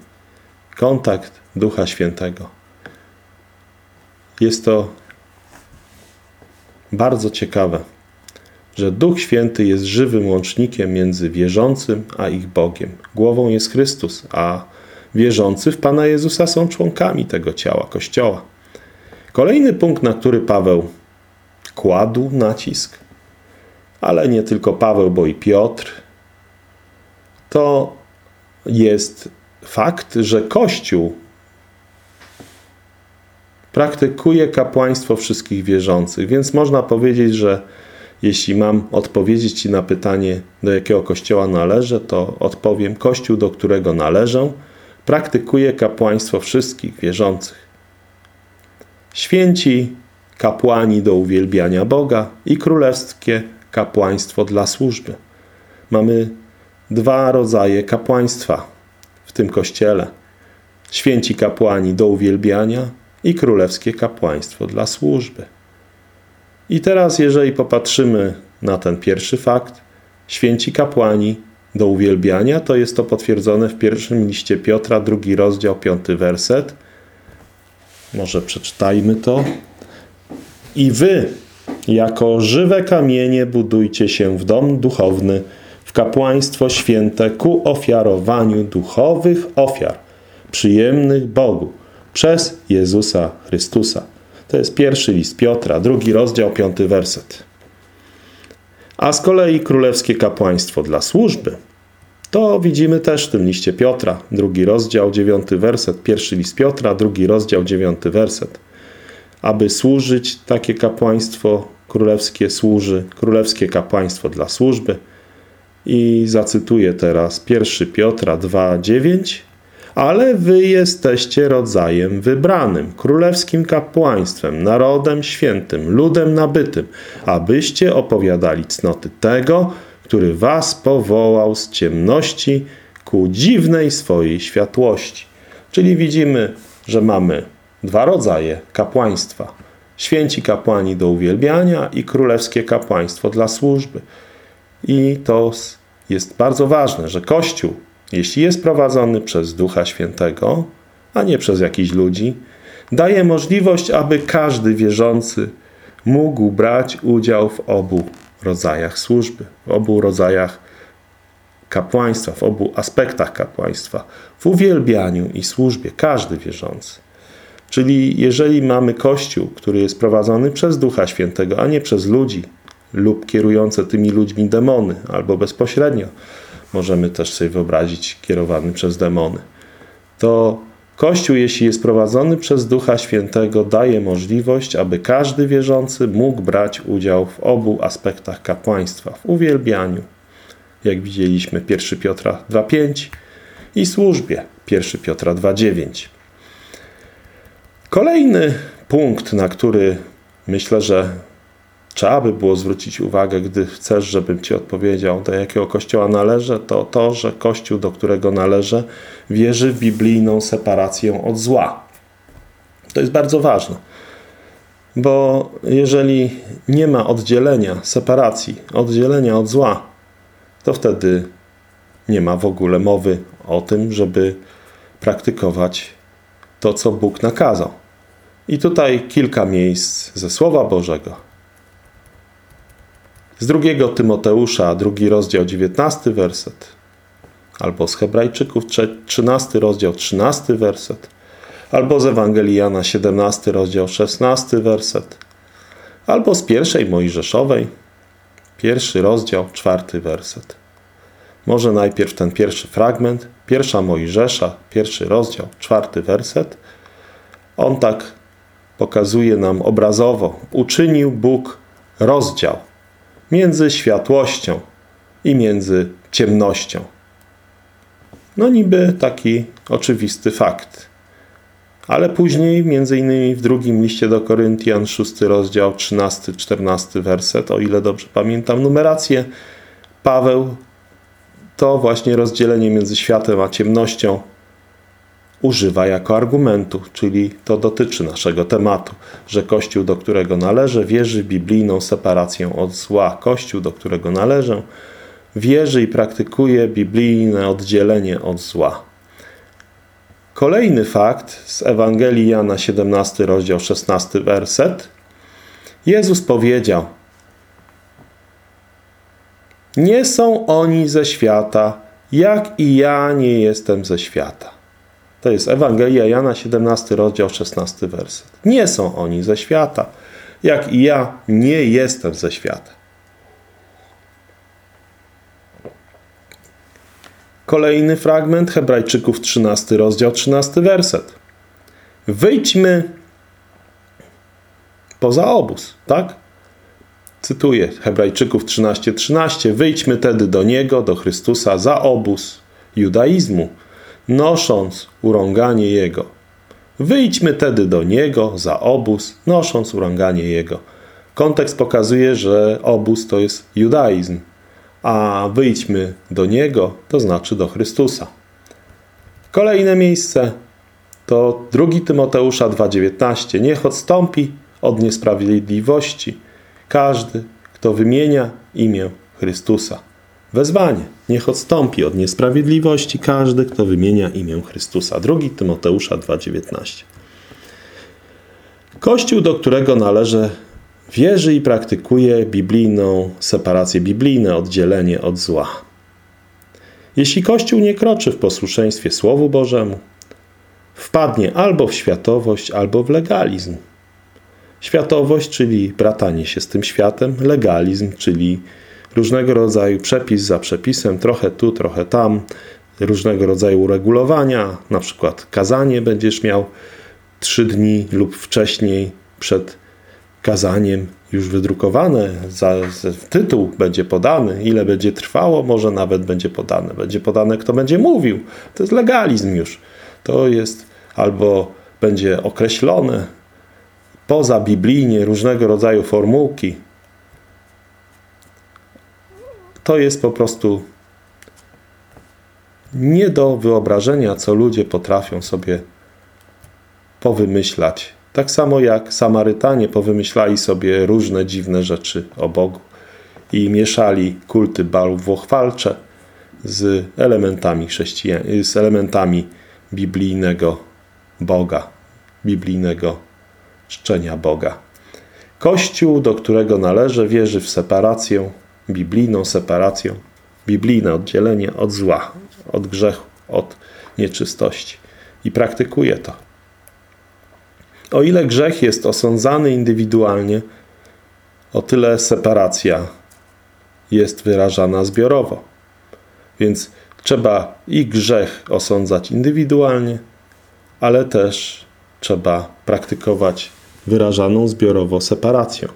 kontakt Ducha Świętego. Jest to bardzo ciekawe, że Duch Święty jest żywym łącznikiem między wierzącym a ich Bogiem. Głową jest Chrystus, a wierzący w Pana Jezusa są członkami tego ciała, Kościoła. Kolejny punkt, na który Paweł kładł nacisk, ale nie tylko Paweł, bo i Piotr, to jest fakt, że Kościół praktykuje kapłaństwo wszystkich wierzących, więc można powiedzieć, że jeśli mam odpowiedzieć Ci na pytanie, do jakiego kościoła należę, to odpowiem: Kościół, do którego należę, praktykuje kapłaństwo wszystkich wierzących. Święci kapłani do uwielbiania Boga i królewskie kapłaństwo dla służby. Mamy dwa rodzaje kapłaństwa w tym kościele. Święci kapłani do uwielbiania i królewskie kapłaństwo dla służby. I teraz, jeżeli popatrzymy na ten pierwszy fakt, święci kapłani do uwielbiania, to jest to potwierdzone w pierwszym liście Piotra, drugi rozdział, piąty werset – może przeczytajmy to. I wy, jako żywe kamienie, budujcie się w dom duchowny, w kapłaństwo święte ku ofiarowaniu duchowych ofiar, przyjemnych Bogu. przez Jezusa Chrystusa. To jest pierwszy list Piotra, drugi rozdział, piąty werset. A z kolei królewskie kapłaństwo dla służby to widzimy też w tym liście Piotra, drugi rozdział, dziewiąty werset, pierwszy list Piotra, drugi rozdział, dziewiąty werset. Aby służyć, takie kapłaństwo królewskie służy, królewskie kapłaństwo dla służby. I zacytuję teraz 1 Piotra 2:9. Ale wy jesteście rodzajem wybranym, królewskim kapłaństwem, narodem świętym, ludem nabytym, abyście opowiadali cnoty tego, który was powołał z ciemności ku dziwnej swojej światłości. Czyli widzimy, że mamy dwa rodzaje kapłaństwa. Święci kapłani do uwielbiania i królewskie kapłaństwo dla służby. I to jest bardzo ważne, że Kościół, jeśli jest prowadzony przez Ducha Świętego, a nie przez jakichś ludzi, daje możliwość, aby każdy wierzący mógł brać udział w obu rodzajach służby, w obu rodzajach kapłaństwa, w obu aspektach kapłaństwa, w uwielbianiu i służbie, każdy wierzący. Czyli jeżeli mamy Kościół, który jest prowadzony przez Ducha Świętego, a nie przez ludzi lub kierujące tymi ludźmi demony, albo bezpośrednio, możemy też sobie wyobrazić kierowany przez demony, to Kościół, jeśli jest prowadzony przez Ducha Świętego, daje możliwość, aby każdy wierzący mógł brać udział w obu aspektach kapłaństwa, w uwielbianiu, jak widzieliśmy 1 Piotra 2,5 i służbie 1 Piotra 2,9. Kolejny punkt, na który myślę, że trzeba by było zwrócić uwagę, gdy chcesz, żebym Ci odpowiedział, do jakiego kościoła należę, to to, że kościół, do którego należę, wierzy w biblijną separację od zła. To jest bardzo ważne, bo jeżeli nie ma oddzielenia, separacji, oddzielenia od zła, to wtedy nie ma w ogóle mowy o tym, żeby praktykować to, co Bóg nakazał. I tutaj kilka miejsc ze Słowa Bożego. Z drugiego Tymoteusza, drugi rozdział, 19 werset. Albo z Hebrajczyków, 13 rozdział, 13 werset. Albo z Ewangelii Jana, 17 rozdział, 16 werset. Albo z pierwszej Mojżeszowej, pierwszy rozdział, czwarty werset. Może najpierw ten pierwszy fragment, pierwsza Mojżesza, pierwszy rozdział, czwarty werset. On tak pokazuje nam obrazowo. Uczynił Bóg rozdział między światłością i między ciemnością. No niby taki oczywisty fakt. Ale później, między innymi w drugim liście do Koryntian, szósty rozdział, 13-14 werset, o ile dobrze pamiętam numerację, Paweł to właśnie rozdzielenie między światem a ciemnością używa jako argumentu, czyli to dotyczy naszego tematu, że Kościół, do którego należę, wierzy biblijną separację od zła. Kościół, do którego należę, wierzy i praktykuje biblijne oddzielenie od zła. Kolejny fakt z Ewangelii Jana 17, rozdział 16, werset. Jezus powiedział: Nie są oni ze świata, jak i ja nie jestem ze świata. To jest Ewangelia Jana 17, rozdział 16, werset. Nie są oni ze świata, jak i ja nie jestem ze świata. Kolejny fragment, Hebrajczyków 13, rozdział 13, werset. Wyjdźmy poza obóz, tak? Cytuję Hebrajczyków 13:13. 13. Wyjdźmy tedy do Niego, do Chrystusa, za obóz judaizmu, nosząc urąganie Jego. Wyjdźmy tedy do Niego za obóz, nosząc urąganie Jego. Kontekst pokazuje, że obóz to jest judaizm, a wyjdźmy do Niego to znaczy do Chrystusa. Kolejne miejsce to 2 Tymoteusza 2,19. Niech odstąpi od niesprawiedliwości każdy, kto wymienia imię Chrystusa. Wezwanie. Niech odstąpi od niesprawiedliwości każdy, kto wymienia imię Chrystusa. 2 Tymoteusza 2,19. Kościół, do którego należy, wierzy i praktykuje biblijną separację, biblijne oddzielenie od zła. Jeśli Kościół nie kroczy w posłuszeństwie Słowu Bożemu, wpadnie albo w światowość, albo w legalizm. Światowość, czyli bratanie się z tym światem, legalizm, czyli różnego rodzaju przepis za przepisem, trochę tu, trochę tam, różnego rodzaju uregulowania, na przykład kazanie będziesz miał trzy dni lub wcześniej przed kazaniem już wydrukowane, za, tytuł będzie podany, ile będzie trwało, może nawet będzie podane. Będzie podane, kto będzie mówił. To jest legalizm już. To jest albo będzie określone poza biblijnie różnego rodzaju formułki. To jest po prostu nie do wyobrażenia, co ludzie potrafią sobie powymyślać. Tak samo jak Samarytanie powymyślali sobie różne dziwne rzeczy o Bogu i mieszali kulty balów z elementami chrześcijan, z elementami biblijnego Boga, biblijnego czczenia Boga. Kościół, do którego należy, wierzy w separację, biblijną separację, biblijne oddzielenie od zła, od grzechu, od nieczystości i praktykuje to. O ile grzech jest osądzany indywidualnie, o tyle separacja jest wyrażana zbiorowo. Więc trzeba i grzech osądzać indywidualnie, ale też trzeba praktykować wyrażaną zbiorowo separację.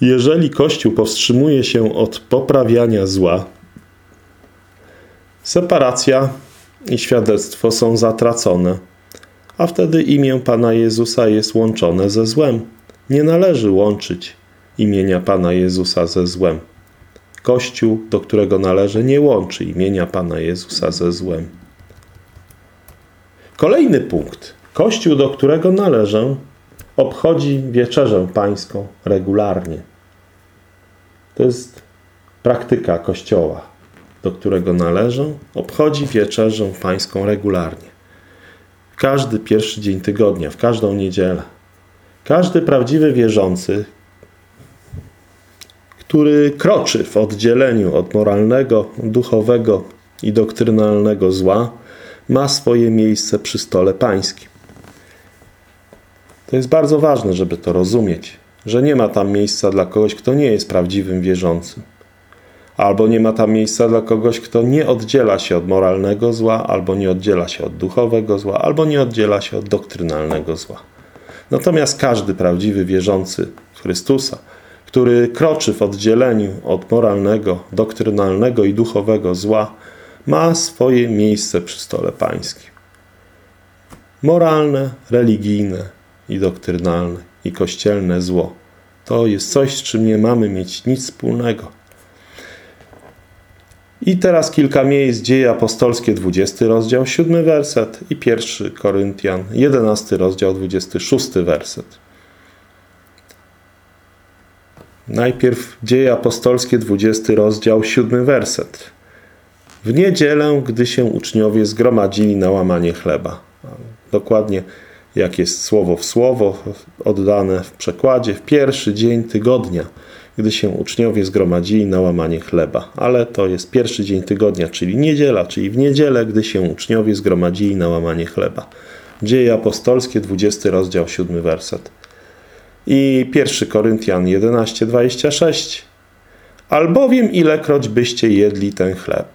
Jeżeli Kościół powstrzymuje się od poprawiania zła, separacja i świadectwo są zatracone a wtedy imię Pana Jezusa jest łączone ze złem. Nie należy łączyć imienia Pana Jezusa ze złem. Kościół, do którego należy, nie łączy imienia Pana Jezusa ze złem. Kolejny punkt. Kościół, do którego należę, obchodzi wieczerzę pańską regularnie. To jest praktyka Kościoła, do którego należę, obchodzi wieczerzę pańską regularnie każdy pierwszy dzień tygodnia, w każdą niedzielę. Każdy prawdziwy wierzący, który kroczy w oddzieleniu od moralnego, duchowego i doktrynalnego zła, ma swoje miejsce przy stole pańskim. To jest bardzo ważne, żeby to rozumieć, że nie ma tam miejsca dla kogoś, kto nie jest prawdziwym wierzącym albo nie ma tam miejsca dla kogoś, kto nie oddziela się od moralnego zła, albo nie oddziela się od duchowego zła, albo nie oddziela się od doktrynalnego zła. Natomiast każdy prawdziwy wierzący Chrystusa, który kroczy w oddzieleniu od moralnego, doktrynalnego i duchowego zła, ma swoje miejsce przy stole pańskim. Moralne, religijne i doktrynalne i kościelne zło to jest coś, z czym nie mamy mieć nic wspólnego. I teraz kilka miejsc dzieje apostolskie, 20 rozdział, 7 werset i 1 Koryntian, 11 rozdział, 26 werset. Najpierw dzieje apostolskie, 20 rozdział, 7 werset. W niedzielę, gdy się uczniowie zgromadzili na łamanie chleba. Dokładnie jak jest słowo w słowo oddane w przekładzie, w pierwszy dzień tygodnia – gdy się uczniowie zgromadzili na łamanie chleba. Ale to jest pierwszy dzień tygodnia, czyli niedziela, czyli w niedzielę, gdy się uczniowie zgromadzili na łamanie chleba. Dzieje apostolskie, 20 rozdział, 7 werset. I 1 Koryntian 11:26. Albowiem ilekroć byście jedli ten chleb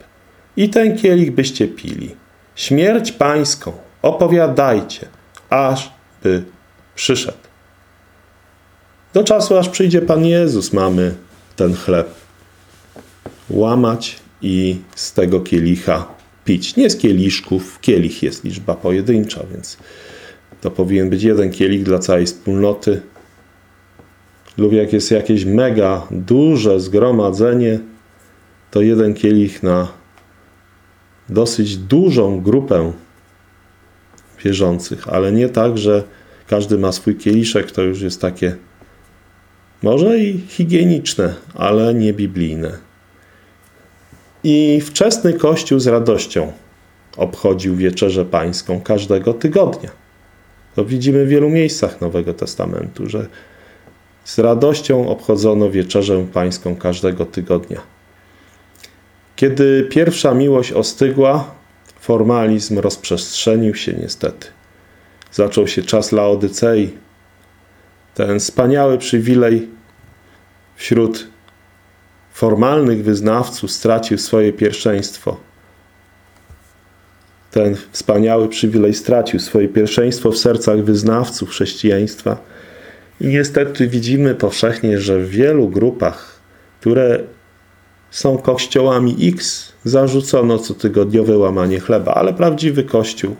i ten kielich byście pili, śmierć pańską opowiadajcie, aż by przyszedł. Do czasu, aż przyjdzie Pan Jezus, mamy ten chleb łamać i z tego kielicha pić. Nie z kieliszków, kielich jest liczba pojedyncza, więc to powinien być jeden kielich dla całej wspólnoty. Lub jak jest jakieś mega duże zgromadzenie, to jeden kielich na dosyć dużą grupę wierzących, ale nie tak, że każdy ma swój kieliszek, to już jest takie może i higieniczne, ale nie biblijne. I wczesny Kościół z radością obchodził wieczerzę pańską każdego tygodnia. To widzimy w wielu miejscach Nowego Testamentu, że z radością obchodzono wieczerzę pańską każdego tygodnia. Kiedy pierwsza miłość ostygła, formalizm rozprzestrzenił się niestety. zaczął się czas Laodycei. Ten wspaniały przywilej wśród formalnych wyznawców stracił swoje pierwszeństwo. Ten wspaniały przywilej stracił swoje pierwszeństwo w sercach wyznawców chrześcijaństwa. I niestety widzimy powszechnie, że w wielu grupach, które są kościołami X, zarzucono cotygodniowe łamanie chleba, ale prawdziwy kościół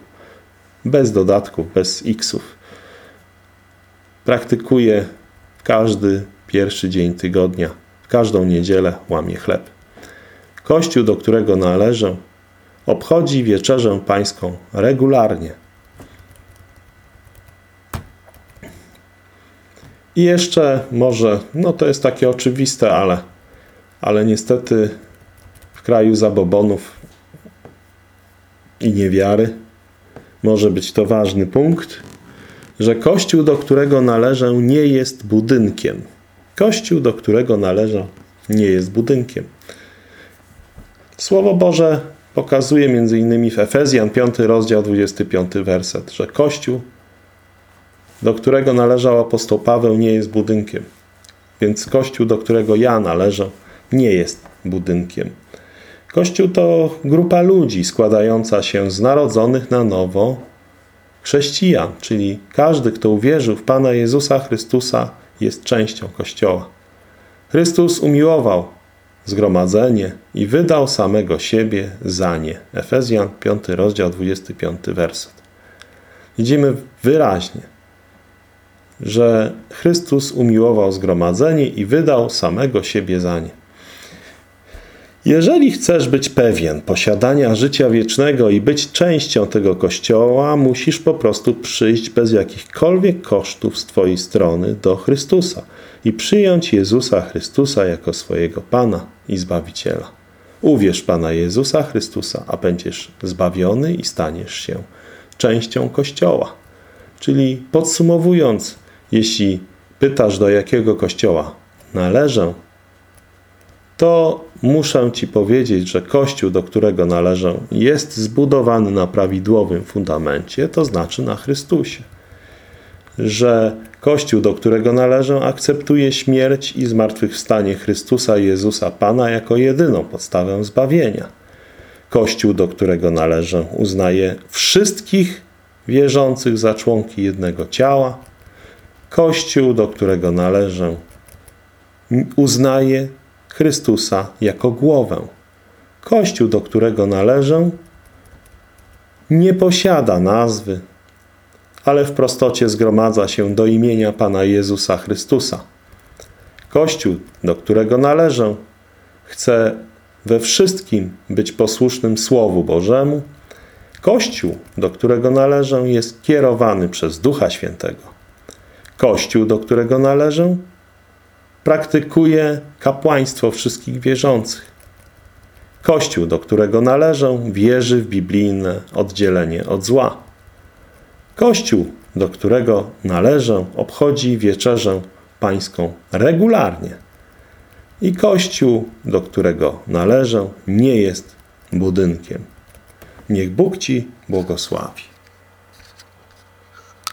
bez dodatków, bez Xów praktykuje każdy pierwszy dzień tygodnia, w każdą niedzielę łamie chleb. Kościół, do którego należę, obchodzi wieczerzę pańską regularnie. I jeszcze może, no to jest takie oczywiste, ale, ale niestety w kraju zabobonów i niewiary może być to ważny punkt, że kościół, do którego należę, nie jest budynkiem. Kościół, do którego należę, nie jest budynkiem. Słowo Boże pokazuje innymi w Efezjan 5 rozdział 25 werset, że Kościół, do którego należał apostoł Paweł, nie jest budynkiem. Więc Kościół, do którego ja należę, nie jest budynkiem. Kościół to grupa ludzi składająca się z narodzonych na nowo chrześcijan, czyli każdy, kto uwierzył w Pana Jezusa Chrystusa, jest częścią Kościoła. Chrystus umiłował zgromadzenie i wydał samego siebie za nie. Efezjan 5 rozdział 25 werset. Widzimy wyraźnie, że Chrystus umiłował zgromadzenie i wydał samego siebie za nie. Jeżeli chcesz być pewien posiadania życia wiecznego i być częścią tego Kościoła, musisz po prostu przyjść bez jakichkolwiek kosztów z Twojej strony do Chrystusa i przyjąć Jezusa Chrystusa jako swojego Pana i Zbawiciela. Uwierz Pana Jezusa Chrystusa, a będziesz zbawiony i staniesz się częścią Kościoła. Czyli podsumowując, jeśli pytasz do jakiego Kościoła należę, to muszę Ci powiedzieć, że Kościół, do którego należę, jest zbudowany na prawidłowym fundamencie, to znaczy na Chrystusie. Że Kościół, do którego należę, akceptuje śmierć i zmartwychwstanie Chrystusa Jezusa Pana jako jedyną podstawę zbawienia. Kościół, do którego należę, uznaje wszystkich wierzących za członki jednego ciała. Kościół, do którego należę, uznaje Chrystusa jako głowę. Kościół, do którego należę, nie posiada nazwy, ale w prostocie zgromadza się do imienia Pana Jezusa Chrystusa. Kościół, do którego należę, chce we wszystkim być posłusznym Słowu Bożemu. Kościół, do którego należę, jest kierowany przez Ducha Świętego. Kościół, do którego należę, praktykuje kapłaństwo wszystkich wierzących. Kościół, do którego należę, wierzy w biblijne oddzielenie od zła. Kościół, do którego należę, obchodzi wieczerzę pańską regularnie. I Kościół, do którego należę, nie jest budynkiem. Niech Bóg Ci błogosławi.